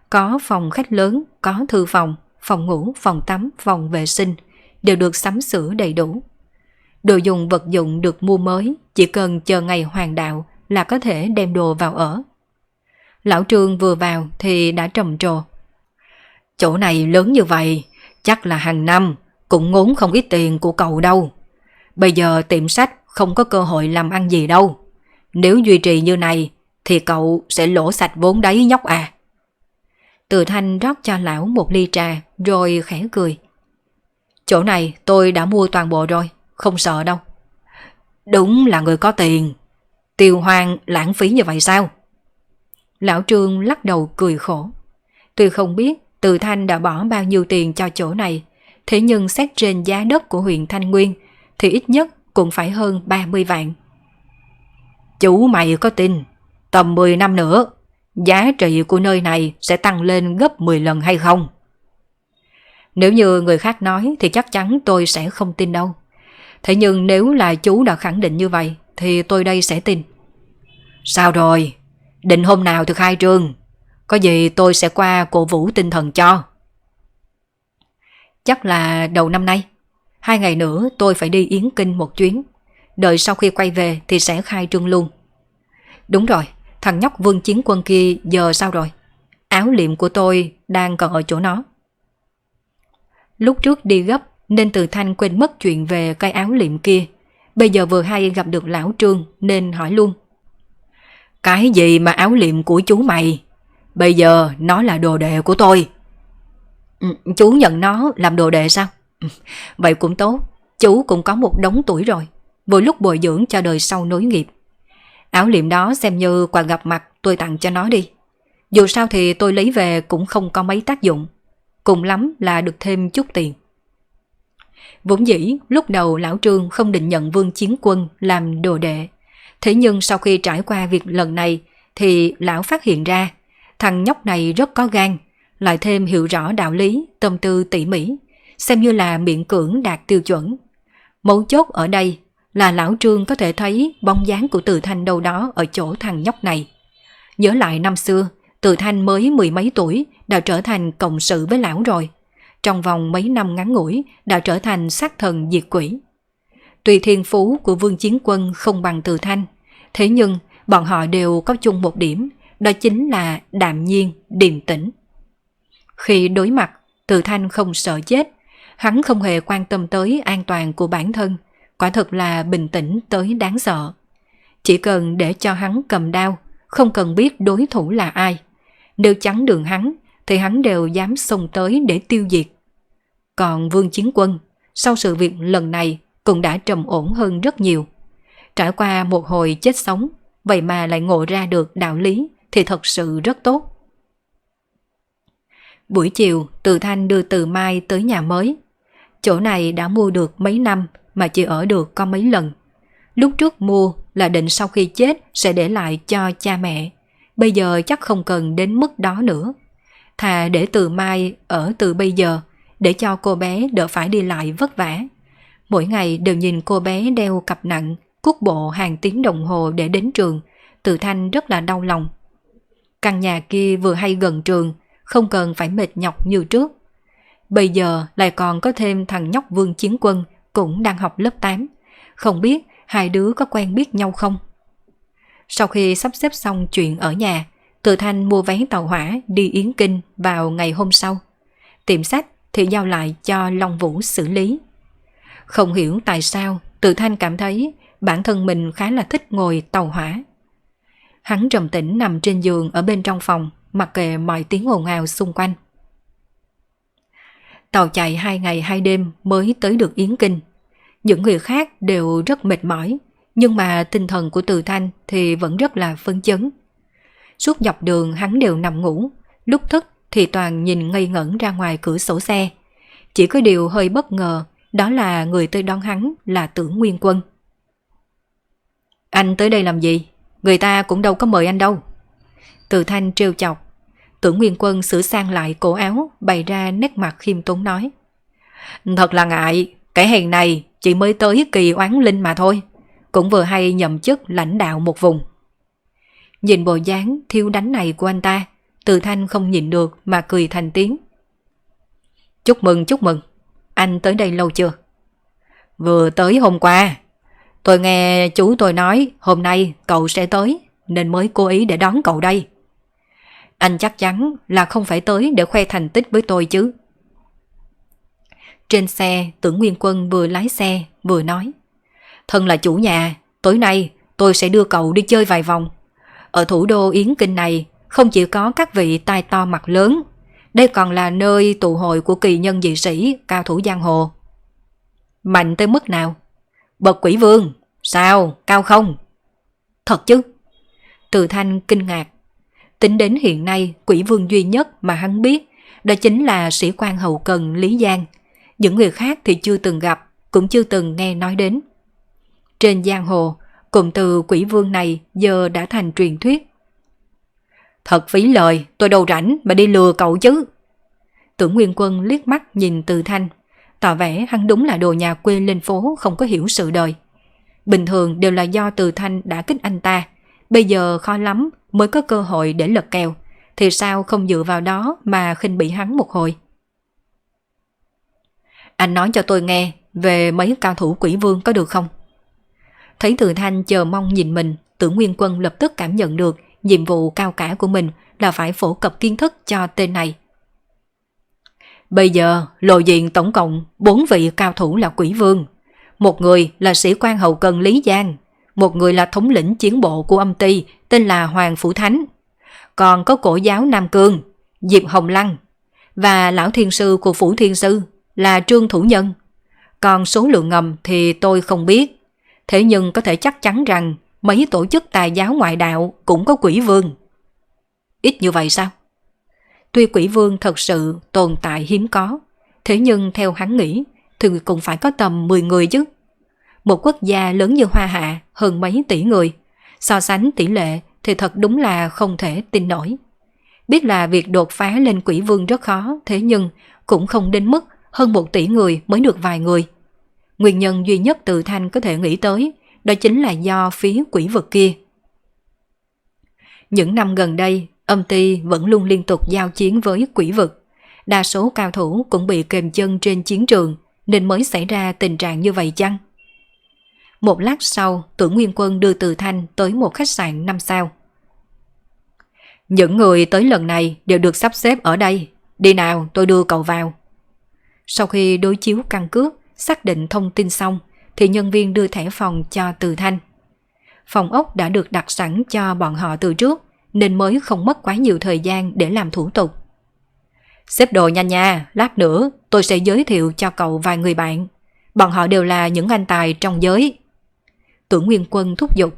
Có phòng khách lớn, có thư phòng, phòng ngủ, phòng tắm, phòng vệ sinh, đều được sắm sửa đầy đủ. Đồ dùng vật dụng được mua mới, chỉ cần chờ ngày hoàng đạo là có thể đem đồ vào ở. Lão Trương vừa vào thì đã trầm trồ. Chỗ này lớn như vậy, chắc là hàng năm cũng ngốn không ít tiền của cậu đâu. Bây giờ tiệm sách không có cơ hội làm ăn gì đâu. Nếu duy trì như này thì cậu sẽ lỗ sạch vốn đấy nhóc à. Từ thanh rót cho lão một ly trà rồi khẽ cười. Chỗ này tôi đã mua toàn bộ rồi, không sợ đâu. Đúng là người có tiền. Tiêu hoang lãng phí như vậy sao? Lão Trương lắc đầu cười khổ. Tuy không biết Từ Thanh đã bỏ bao nhiêu tiền cho chỗ này, thế nhưng xét trên giá đất của huyện Thanh Nguyên thì ít nhất cũng phải hơn 30 vạn. Chú mày có tin, tầm 10 năm nữa, giá trị của nơi này sẽ tăng lên gấp 10 lần hay không? Nếu như người khác nói thì chắc chắn tôi sẽ không tin đâu. Thế nhưng nếu là chú đã khẳng định như vậy thì tôi đây sẽ tin. Sao rồi? Định hôm nào thực khai trương? Có gì tôi sẽ qua cổ vũ tinh thần cho. Chắc là đầu năm nay. Hai ngày nữa tôi phải đi Yến Kinh một chuyến. Đợi sau khi quay về thì sẽ khai trương luôn. Đúng rồi, thằng nhóc vương chiến quân kia giờ sao rồi? Áo liệm của tôi đang còn ở chỗ nó. Lúc trước đi gấp nên từ thanh quên mất chuyện về cây áo liệm kia. Bây giờ vừa hay gặp được lão trương nên hỏi luôn. Cái gì mà áo liệm của chú mày? Bây giờ nó là đồ đệ của tôi. Ừ, chú nhận nó làm đồ đệ sao? Ừ, vậy cũng tốt. Chú cũng có một đống tuổi rồi. Vừa lúc bồi dưỡng cho đời sau nối nghiệp. Áo liệm đó xem như quà gặp mặt tôi tặng cho nó đi. Dù sao thì tôi lấy về cũng không có mấy tác dụng. Cùng lắm là được thêm chút tiền. Vốn dĩ, lúc đầu lão Trương không định nhận vương chiến quân làm đồ đệ. Thế nhưng sau khi trải qua việc lần này, thì lão phát hiện ra, thằng nhóc này rất có gan, lại thêm hiểu rõ đạo lý, tâm tư tỉ mỉ, xem như là miệng cưỡng đạt tiêu chuẩn. Mấu chốt ở đây là lão Trương có thể thấy bóng dáng của Từ Thanh đâu đó ở chỗ thằng nhóc này. Nhớ lại năm xưa, Từ Thanh mới mười mấy tuổi đã trở thành cộng sự với lão rồi. Trong vòng mấy năm ngắn ngủi đã trở thành sát thần diệt quỷ. Tuy thiên phú của Vương Chiến Quân không bằng Từ Thanh, thế nhưng bọn họ đều có chung một điểm, đó chính là đạm nhiên, điềm tĩnh. Khi đối mặt, Từ Thanh không sợ chết, hắn không hề quan tâm tới an toàn của bản thân, quả thật là bình tĩnh tới đáng sợ. Chỉ cần để cho hắn cầm đao, không cần biết đối thủ là ai. Nếu chắn đường hắn, thì hắn đều dám xông tới để tiêu diệt. Còn Vương Chiến Quân, sau sự việc lần này cũng đã trầm ổn hơn rất nhiều. Trải qua một hồi chết sống, vậy mà lại ngộ ra được đạo lý thì thật sự rất tốt. Buổi chiều, Từ Thanh đưa Từ Mai tới nhà mới. Chỗ này đã mua được mấy năm mà chỉ ở được có mấy lần. Lúc trước mua là định sau khi chết sẽ để lại cho cha mẹ. Bây giờ chắc không cần đến mức đó nữa. Thà để từ mai ở từ bây giờ để cho cô bé đỡ phải đi lại vất vả. Mỗi ngày đều nhìn cô bé đeo cặp nặng, cút bộ hàng tiếng đồng hồ để đến trường. Từ Thanh rất là đau lòng. Căn nhà kia vừa hay gần trường, không cần phải mệt nhọc như trước. Bây giờ lại còn có thêm thằng nhóc vương chiến quân cũng đang học lớp 8. Không biết hai đứa có quen biết nhau không? Sau khi sắp xếp xong chuyện ở nhà, Từ Thanh mua vé tàu hỏa đi Yến Kinh vào ngày hôm sau. Tiệm sách thì giao lại cho Long Vũ xử lý. Không hiểu tại sao Từ Thanh cảm thấy bản thân mình khá là thích ngồi tàu hỏa. Hắn trầm tĩnh nằm trên giường ở bên trong phòng, mặc kệ mọi tiếng ồn ào xung quanh. Tàu chạy hai ngày hai đêm mới tới được Yến Kinh. Những người khác đều rất mệt mỏi, nhưng mà tinh thần của Từ Thanh thì vẫn rất là phấn chấn. Suốt dọc đường hắn đều nằm ngủ, lúc thức thì toàn nhìn ngây ngẩn ra ngoài cửa sổ xe. Chỉ có điều hơi bất ngờ, đó là người tới đón hắn là tưởng Nguyên Quân. Anh tới đây làm gì? Người ta cũng đâu có mời anh đâu. Từ Thanh trêu chọc, Tưởng Nguyên Quân sửa sang lại cổ áo, bày ra nét mặt khiêm tốn nói. Thật là ngại, cái hèn này chỉ mới tới kỳ oán linh mà thôi. Cũng vừa hay nhậm chức lãnh đạo một vùng. Nhìn bộ dáng thiếu đánh này của anh ta, từ thanh không nhìn được mà cười thành tiếng. Chúc mừng, chúc mừng. Anh tới đây lâu chưa? Vừa tới hôm qua. Tôi nghe chú tôi nói hôm nay cậu sẽ tới, nên mới cố ý để đón cậu đây. Anh chắc chắn là không phải tới để khoe thành tích với tôi chứ. Trên xe, tưởng Nguyên Quân vừa lái xe, vừa nói. Thân là chủ nhà, tối nay tôi sẽ đưa cậu đi chơi vài vòng. Ở thủ đô Yến Kinh này, không chỉ có các vị tai to mặt lớn, đây còn là nơi tụ hội của kỳ nhân dị sĩ, cao thủ giang hồ. Mạnh tới mức nào? Bậc quỷ vương, sao, cao không? Thật chứ? Từ thanh kinh ngạc, Tính đến hiện nay, quỷ vương duy nhất mà hắn biết đó chính là sĩ quan hậu cần Lý Giang. Những người khác thì chưa từng gặp, cũng chưa từng nghe nói đến. Trên giang hồ, cụm từ quỷ vương này giờ đã thành truyền thuyết. Thật phí lời, tôi đâu rảnh mà đi lừa cậu chứ. Tưởng Nguyên Quân liếc mắt nhìn Từ Thanh, tỏ vẻ hắn đúng là đồ nhà quê lên phố không có hiểu sự đời. Bình thường đều là do Từ Thanh đã kích anh ta, bây giờ khó lắm mới có cơ hội để lật kèo, thì sao không dựa vào đó mà khinh bị hắn một hồi. Anh nói cho tôi nghe về mấy cao thủ quỷ vương có được không? Thấy Từ Thanh chờ mong nhìn mình, tưởng Nguyên Quân lập tức cảm nhận được nhiệm vụ cao cả của mình là phải phổ cập kiến thức cho tên này. Bây giờ, lộ diện tổng cộng 4 vị cao thủ là quỷ vương. Một người là sĩ quan hậu cần Lý Giang, một người là thống lĩnh chiến bộ của âm ty tên là Hoàng Phủ Thánh. Còn có cổ giáo Nam Cương, Diệp Hồng Lăng và lão thiên sư của Phủ Thiên Sư là Trương Thủ Nhân. Còn số lượng ngầm thì tôi không biết. Thế nhưng có thể chắc chắn rằng mấy tổ chức tài giáo ngoại đạo cũng có quỷ vương. ít như vậy sao? Tuy quỷ vương thật sự tồn tại hiếm có, thế nhưng theo hắn nghĩ thì cũng phải có tầm 10 người chứ. Một quốc gia lớn như Hoa Hạ hơn mấy tỷ người, so sánh tỷ lệ thì thật đúng là không thể tin nổi. Biết là việc đột phá lên quỷ vương rất khó, thế nhưng cũng không đến mức hơn một tỷ người mới được vài người. Nguyên nhân duy nhất từ thanh có thể nghĩ tới đó chính là do phía quỷ vực kia. Những năm gần đây, âm ty vẫn luôn liên tục giao chiến với quỷ vực. Đa số cao thủ cũng bị kềm chân trên chiến trường nên mới xảy ra tình trạng như vậy chăng? Một lát sau, tưởng Nguyên Quân đưa Từ Thanh tới một khách sạn 5 sao. Những người tới lần này đều được sắp xếp ở đây. Đi nào, tôi đưa cậu vào. Sau khi đối chiếu căn cước, xác định thông tin xong, thì nhân viên đưa thẻ phòng cho Từ Thanh. Phòng ốc đã được đặt sẵn cho bọn họ từ trước, nên mới không mất quá nhiều thời gian để làm thủ tục. Xếp đồ nhanh nha, lát nữa tôi sẽ giới thiệu cho cậu vài người bạn. Bọn họ đều là những anh tài trong giới. Tưởng Nguyên Quân thúc giục.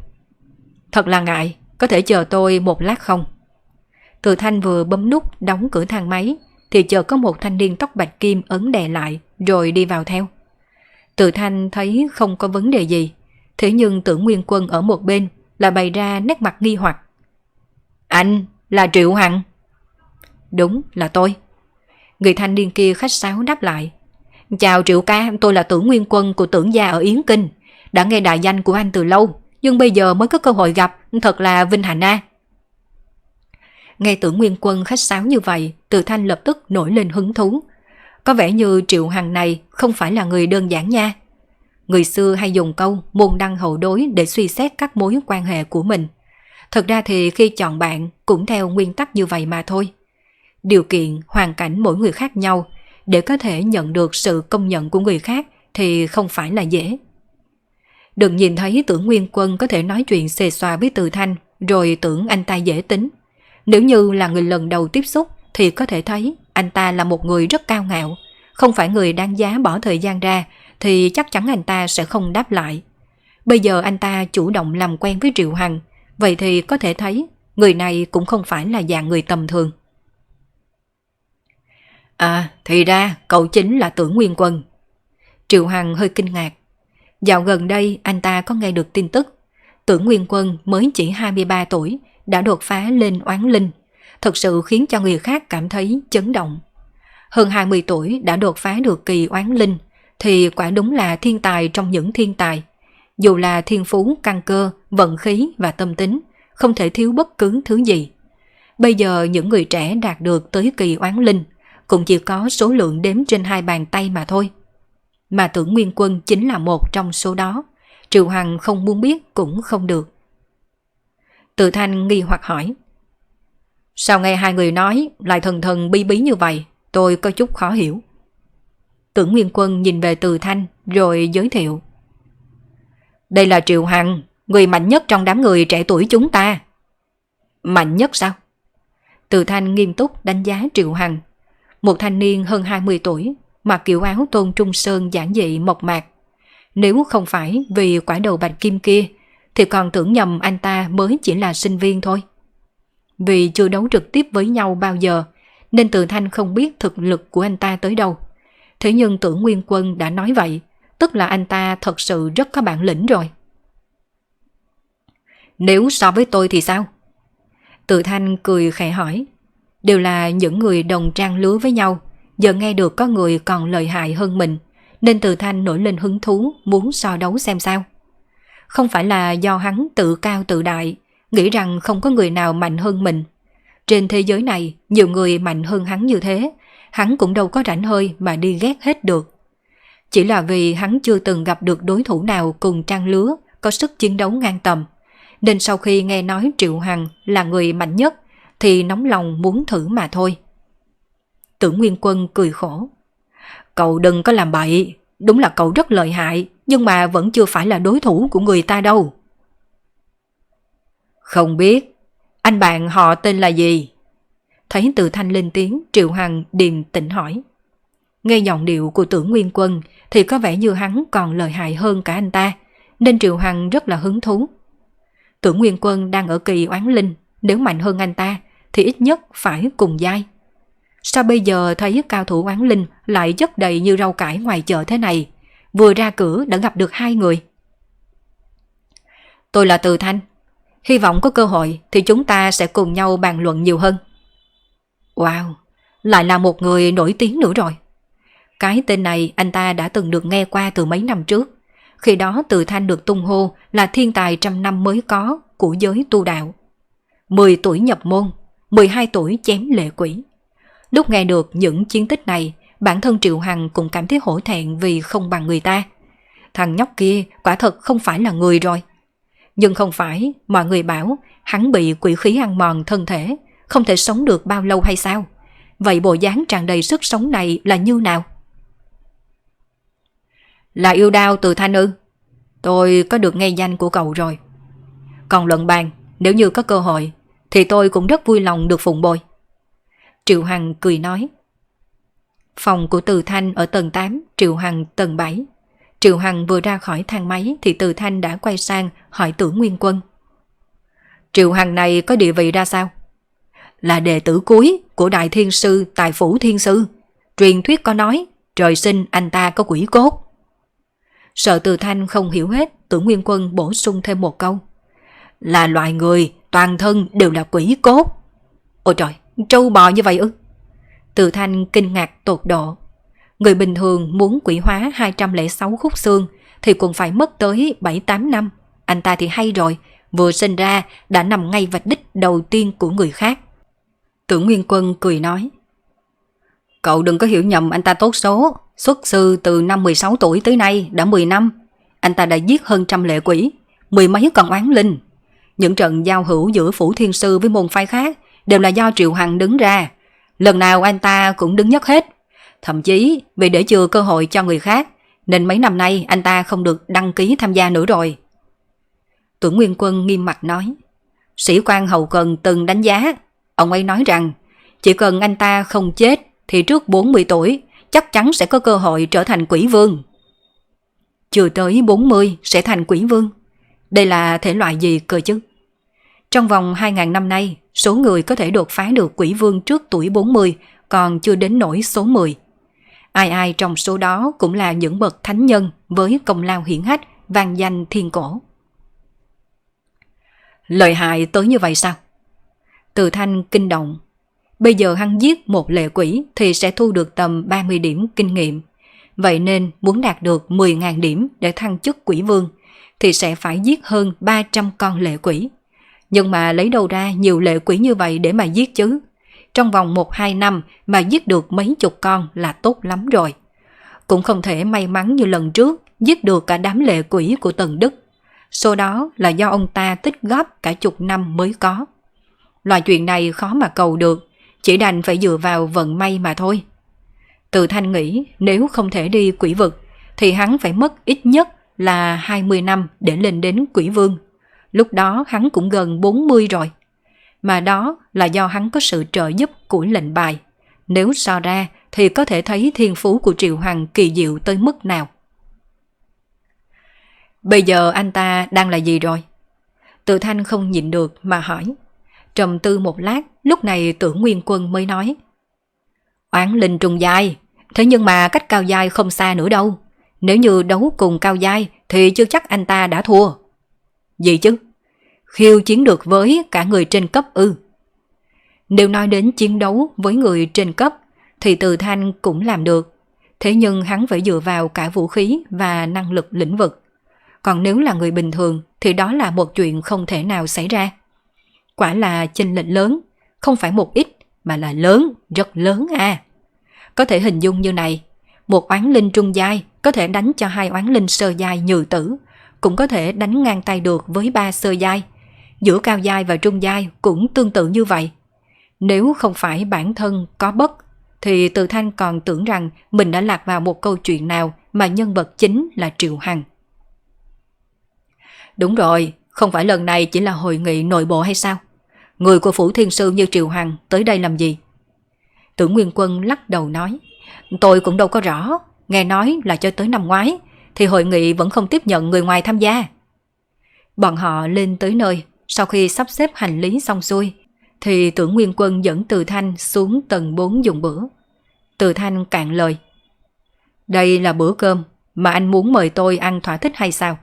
Thật là ngại, có thể chờ tôi một lát không? Từ Thanh vừa bấm nút đóng cửa thang máy thì chợt có một thanh niên tóc bạch kim ấn đè lại rồi đi vào theo. Từ Thanh thấy không có vấn đề gì, thế nhưng tưởng Nguyên Quân ở một bên là bày ra nét mặt nghi hoặc. Anh là Triệu Hằng. Đúng là tôi. Người thanh niên kia khách sáo đáp lại. Chào Triệu ca, tôi là tưởng Nguyên Quân của tưởng gia ở Yến Kinh. Đã nghe đại danh của anh từ lâu, nhưng bây giờ mới có cơ hội gặp, thật là vinh hạnh a. Nghe tưởng Nguyên Quân khách sáo như vậy, Từ Thanh lập tức nổi lên hứng thú. Có vẻ như Triệu Hằng này không phải là người đơn giản nha. Người xưa hay dùng câu môn đăng hậu đối để suy xét các mối quan hệ của mình. Thật ra thì khi chọn bạn cũng theo nguyên tắc như vậy mà thôi. Điều kiện, hoàn cảnh mỗi người khác nhau, để có thể nhận được sự công nhận của người khác thì không phải là dễ. Đừng nhìn thấy tưởng Nguyên Quân có thể nói chuyện xề xòa với Từ Thanh rồi tưởng anh ta dễ tính. Nếu như là người lần đầu tiếp xúc thì có thể thấy anh ta là một người rất cao ngạo. Không phải người đáng giá bỏ thời gian ra thì chắc chắn anh ta sẽ không đáp lại. Bây giờ anh ta chủ động làm quen với Triệu Hằng, vậy thì có thể thấy người này cũng không phải là dạng người tầm thường. À, thì ra cậu chính là tưởng Nguyên Quân. Triệu Hằng hơi kinh ngạc. Dạo gần đây anh ta có nghe được tin tức. Tưởng Nguyên Quân mới chỉ 23 tuổi đã đột phá lên oán linh. Thật sự khiến cho người khác cảm thấy chấn động. Hơn 20 tuổi đã đột phá được kỳ oán linh thì quả đúng là thiên tài trong những thiên tài. Dù là thiên phú, căn cơ, vận khí và tâm tính, không thể thiếu bất cứ thứ gì. Bây giờ những người trẻ đạt được tới kỳ oán linh cũng chỉ có số lượng đếm trên hai bàn tay mà thôi. Mà tưởng Nguyên Quân chính là một trong số đó. Triệu Hằng không muốn biết cũng không được. Tự Thanh nghi hoặc hỏi. Sao nghe hai người nói lại thần thần bi bí như vậy, tôi có chút khó hiểu. Tưởng Nguyên Quân nhìn về Từ Thanh rồi giới thiệu. Đây là Triệu Hằng, người mạnh nhất trong đám người trẻ tuổi chúng ta. Mạnh nhất sao? Từ Thanh nghiêm túc đánh giá Triệu Hằng. Một thanh niên hơn 20 tuổi, mặc kiểu áo tôn trung sơn giản dị mộc mạc. Nếu không phải vì quả đầu bạch kim kia, thì còn tưởng nhầm anh ta mới chỉ là sinh viên thôi. Vì chưa đấu trực tiếp với nhau bao giờ, nên Từ Thanh không biết thực lực của anh ta tới đâu. Thế nhưng tưởng Nguyên Quân đã nói vậy, tức là anh ta thật sự rất có bản lĩnh rồi. Nếu so với tôi thì sao? Từ Thanh cười khẽ hỏi. Đều là những người đồng trang lứa với nhau, giờ nghe được có người còn lợi hại hơn mình, nên Từ Thanh nổi lên hứng thú muốn so đấu xem sao. Không phải là do hắn tự cao tự đại, nghĩ rằng không có người nào mạnh hơn mình. Trên thế giới này, nhiều người mạnh hơn hắn như thế, hắn cũng đâu có rảnh hơi mà đi ghét hết được. Chỉ là vì hắn chưa từng gặp được đối thủ nào cùng trang lứa có sức chiến đấu ngang tầm. Nên sau khi nghe nói Triệu Hằng là người mạnh nhất thì nóng lòng muốn thử mà thôi. Tưởng Nguyên Quân cười khổ. Cậu đừng có làm bậy, đúng là cậu rất lợi hại, nhưng mà vẫn chưa phải là đối thủ của người ta đâu. Không biết, anh bạn họ tên là gì? Thấy từ thanh lên tiếng, Triệu Hằng điềm tĩnh hỏi. Nghe giọng điệu của tưởng Nguyên Quân thì có vẻ như hắn còn lợi hại hơn cả anh ta, nên Triệu Hằng rất là hứng thú. Tưởng Nguyên Quân đang ở kỳ oán linh, nếu mạnh hơn anh ta thì ít nhất phải cùng giai. Sao bây giờ thấy cao thủ oán linh lại chất đầy như rau cải ngoài chợ thế này? Vừa ra cửa đã gặp được hai người. Tôi là Từ Thanh. Hy vọng có cơ hội thì chúng ta sẽ cùng nhau bàn luận nhiều hơn. Wow, lại là một người nổi tiếng nữa rồi. Cái tên này anh ta đã từng được nghe qua từ mấy năm trước. Khi đó Từ Thanh được tung hô là thiên tài trăm năm mới có của giới tu đạo. 10 tuổi nhập môn, 12 tuổi chém lệ quỷ. Lúc nghe được những chiến tích này, bản thân Triệu Hằng cũng cảm thấy hổ thẹn vì không bằng người ta. Thằng nhóc kia quả thật không phải là người rồi. Nhưng không phải, mọi người bảo hắn bị quỷ khí ăn mòn thân thể, không thể sống được bao lâu hay sao? Vậy bộ dáng tràn đầy sức sống này là như nào? Là yêu đao từ Thanh ư? Tôi có được nghe danh của cậu rồi. Còn luận bàn, nếu như có cơ hội, thì tôi cũng rất vui lòng được phụng bồi. Triệu Hằng cười nói. Phòng của Từ Thanh ở tầng 8, Triệu Hằng tầng 7. Triệu Hằng vừa ra khỏi thang máy thì Từ Thanh đã quay sang hỏi tưởng Nguyên Quân. Triệu Hằng này có địa vị ra sao? Là đệ tử cuối của Đại Thiên Sư Tài Phủ Thiên Sư. Truyền thuyết có nói, trời sinh anh ta có quỷ cốt. Sợ Từ Thanh không hiểu hết, tưởng Nguyên Quân bổ sung thêm một câu. Là loại người, toàn thân đều là quỷ cốt. Ôi trời, trâu bò như vậy ư? Từ Thanh kinh ngạc tột độ. Người bình thường muốn quỷ hóa 206 khúc xương thì cũng phải mất tới 7-8 năm. Anh ta thì hay rồi, vừa sinh ra đã nằm ngay vạch đích đầu tiên của người khác. Tưởng Nguyên Quân cười nói. Cậu đừng có hiểu nhầm anh ta tốt số. Xuất sư từ năm 16 tuổi tới nay đã 10 năm. Anh ta đã giết hơn trăm lệ quỷ, mười mấy còn oán linh. Những trận giao hữu giữa Phủ Thiên Sư với môn phái khác đều là do Triệu Hằng đứng ra. Lần nào anh ta cũng đứng nhất hết. Thậm chí vì để chừa cơ hội cho người khác, nên mấy năm nay anh ta không được đăng ký tham gia nữa rồi. Tưởng Nguyên Quân nghiêm mặt nói, sĩ quan hậu cần từng đánh giá, ông ấy nói rằng chỉ cần anh ta không chết thì trước 40 tuổi chắc chắn sẽ có cơ hội trở thành quỷ vương. Chưa tới 40 sẽ thành quỷ vương. Đây là thể loại gì cơ chứ? Trong vòng 2.000 năm nay, số người có thể đột phá được quỷ vương trước tuổi 40 còn chưa đến nổi số 10. Ai ai trong số đó cũng là những bậc thánh nhân với công lao hiển hách, vang danh thiên cổ. Lợi hại tới như vậy sao? Từ thanh kinh động. Bây giờ hắn giết một lệ quỷ thì sẽ thu được tầm 30 điểm kinh nghiệm. Vậy nên muốn đạt được 10.000 điểm để thăng chức quỷ vương thì sẽ phải giết hơn 300 con lệ quỷ. Nhưng mà lấy đâu ra nhiều lệ quỷ như vậy để mà giết chứ? Trong vòng 1-2 năm mà giết được mấy chục con là tốt lắm rồi. Cũng không thể may mắn như lần trước giết được cả đám lệ quỷ của Tần Đức. Số đó là do ông ta tích góp cả chục năm mới có. Loại chuyện này khó mà cầu được, chỉ đành phải dựa vào vận may mà thôi. Từ thanh nghĩ nếu không thể đi quỷ vực thì hắn phải mất ít nhất là 20 năm để lên đến quỷ vương. Lúc đó hắn cũng gần 40 rồi. Mà đó là do hắn có sự trợ giúp của lệnh bài. Nếu so ra thì có thể thấy thiên phú của Triệu Hằng kỳ diệu tới mức nào. Bây giờ anh ta đang là gì rồi? Tự thanh không nhịn được mà hỏi. Trầm tư một lát, lúc này tưởng Nguyên Quân mới nói. Oán linh trùng dài, thế nhưng mà cách cao dài không xa nữa đâu. Nếu như đấu cùng cao dài thì chưa chắc anh ta đã thua. Gì chứ? Khiêu chiến được với cả người trên cấp ư. Nếu nói đến chiến đấu với người trên cấp thì từ thanh cũng làm được. Thế nhưng hắn phải dựa vào cả vũ khí và năng lực lĩnh vực. Còn nếu là người bình thường thì đó là một chuyện không thể nào xảy ra. Quả là chênh lệch lớn, không phải một ít mà là lớn, rất lớn à. Có thể hình dung như này, một oán linh trung giai có thể đánh cho hai oán linh sơ giai nhừ tử, cũng có thể đánh ngang tay được với ba sơ giai. Giữa cao giai và trung giai cũng tương tự như vậy. Nếu không phải bản thân có bất, thì Từ Thanh còn tưởng rằng mình đã lạc vào một câu chuyện nào mà nhân vật chính là Triệu Hằng. Đúng rồi, không phải lần này chỉ là hội nghị nội bộ hay sao? Người của Phủ Thiên Sư như Triệu Hằng tới đây làm gì? Tưởng Nguyên Quân lắc đầu nói, tôi cũng đâu có rõ, nghe nói là cho tới năm ngoái, thì hội nghị vẫn không tiếp nhận người ngoài tham gia. Bọn họ lên tới nơi, sau khi sắp xếp hành lý xong xuôi, thì tưởng Nguyên Quân dẫn Từ Thanh xuống tầng 4 dùng bữa. Từ Thanh cạn lời. Đây là bữa cơm mà anh muốn mời tôi ăn thỏa thích hay sao?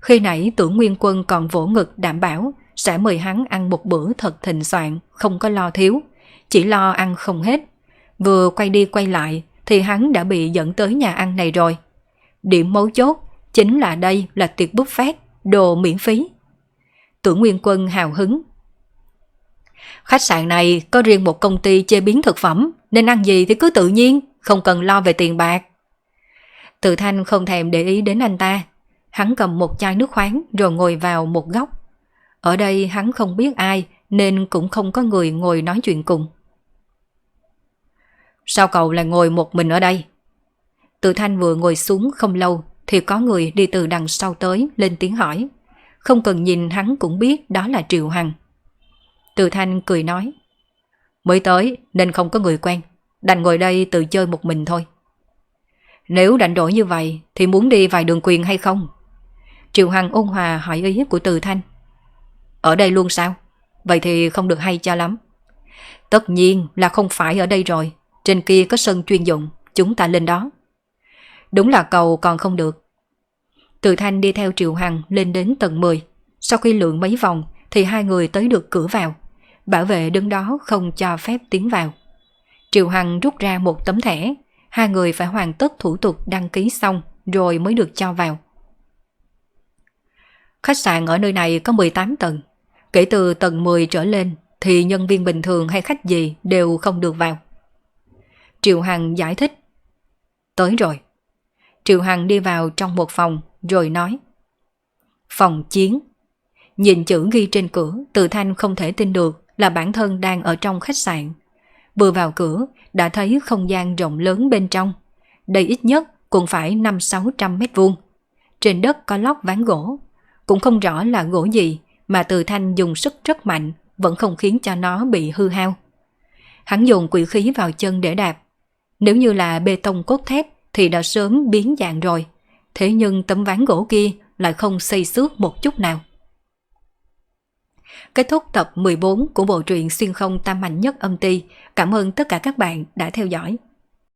Khi nãy tưởng Nguyên Quân còn vỗ ngực đảm bảo sẽ mời hắn ăn một bữa thật thịnh soạn, không có lo thiếu, chỉ lo ăn không hết. Vừa quay đi quay lại thì hắn đã bị dẫn tới nhà ăn này rồi. Điểm mấu chốt chính là đây là tiệc buffet, đồ miễn phí. Tưởng Nguyên Quân hào hứng. Khách sạn này có riêng một công ty chế biến thực phẩm, nên ăn gì thì cứ tự nhiên, không cần lo về tiền bạc. Từ Thanh không thèm để ý đến anh ta. Hắn cầm một chai nước khoáng rồi ngồi vào một góc. Ở đây hắn không biết ai nên cũng không có người ngồi nói chuyện cùng. Sao cậu lại ngồi một mình ở đây? Từ Thanh vừa ngồi xuống không lâu thì có người đi từ đằng sau tới lên tiếng hỏi. Không cần nhìn hắn cũng biết đó là Triệu Hằng. Từ Thanh cười nói. Mới tới nên không có người quen. Đành ngồi đây tự chơi một mình thôi. Nếu đành đổi như vậy thì muốn đi vài đường quyền hay không? Triệu Hằng ôn hòa hỏi ý của Từ Thanh. Ở đây luôn sao? Vậy thì không được hay cho lắm. Tất nhiên là không phải ở đây rồi. Trên kia có sân chuyên dụng, chúng ta lên đó. Đúng là cầu còn không được. Từ Thanh đi theo Triệu Hằng lên đến tầng 10. Sau khi lượn mấy vòng, thì hai người tới được cửa vào. Bảo vệ đứng đó không cho phép tiến vào. Triệu Hằng rút ra một tấm thẻ. Hai người phải hoàn tất thủ tục đăng ký xong rồi mới được cho vào. Khách sạn ở nơi này có 18 tầng. Kể từ tầng 10 trở lên, thì nhân viên bình thường hay khách gì đều không được vào. Triệu Hằng giải thích. Tới rồi. Triệu Hằng đi vào trong một phòng rồi nói. Phòng chiến. Nhìn chữ ghi trên cửa, Từ Thanh không thể tin được là bản thân đang ở trong khách sạn. Vừa vào cửa, đã thấy không gian rộng lớn bên trong. Đây ít nhất cũng phải 5-600 mét vuông. Trên đất có lót ván gỗ. Cũng không rõ là gỗ gì mà Từ Thanh dùng sức rất mạnh vẫn không khiến cho nó bị hư hao. Hắn dùng quỷ khí vào chân để đạp. Nếu như là bê tông cốt thép thì đã sớm biến dạng rồi. Thế nhưng tấm ván gỗ kia lại không xây xước một chút nào. Kết thúc tập 14 của bộ truyện xuyên không tam mạnh nhất âm ti. Cảm ơn tất cả các bạn đã theo dõi.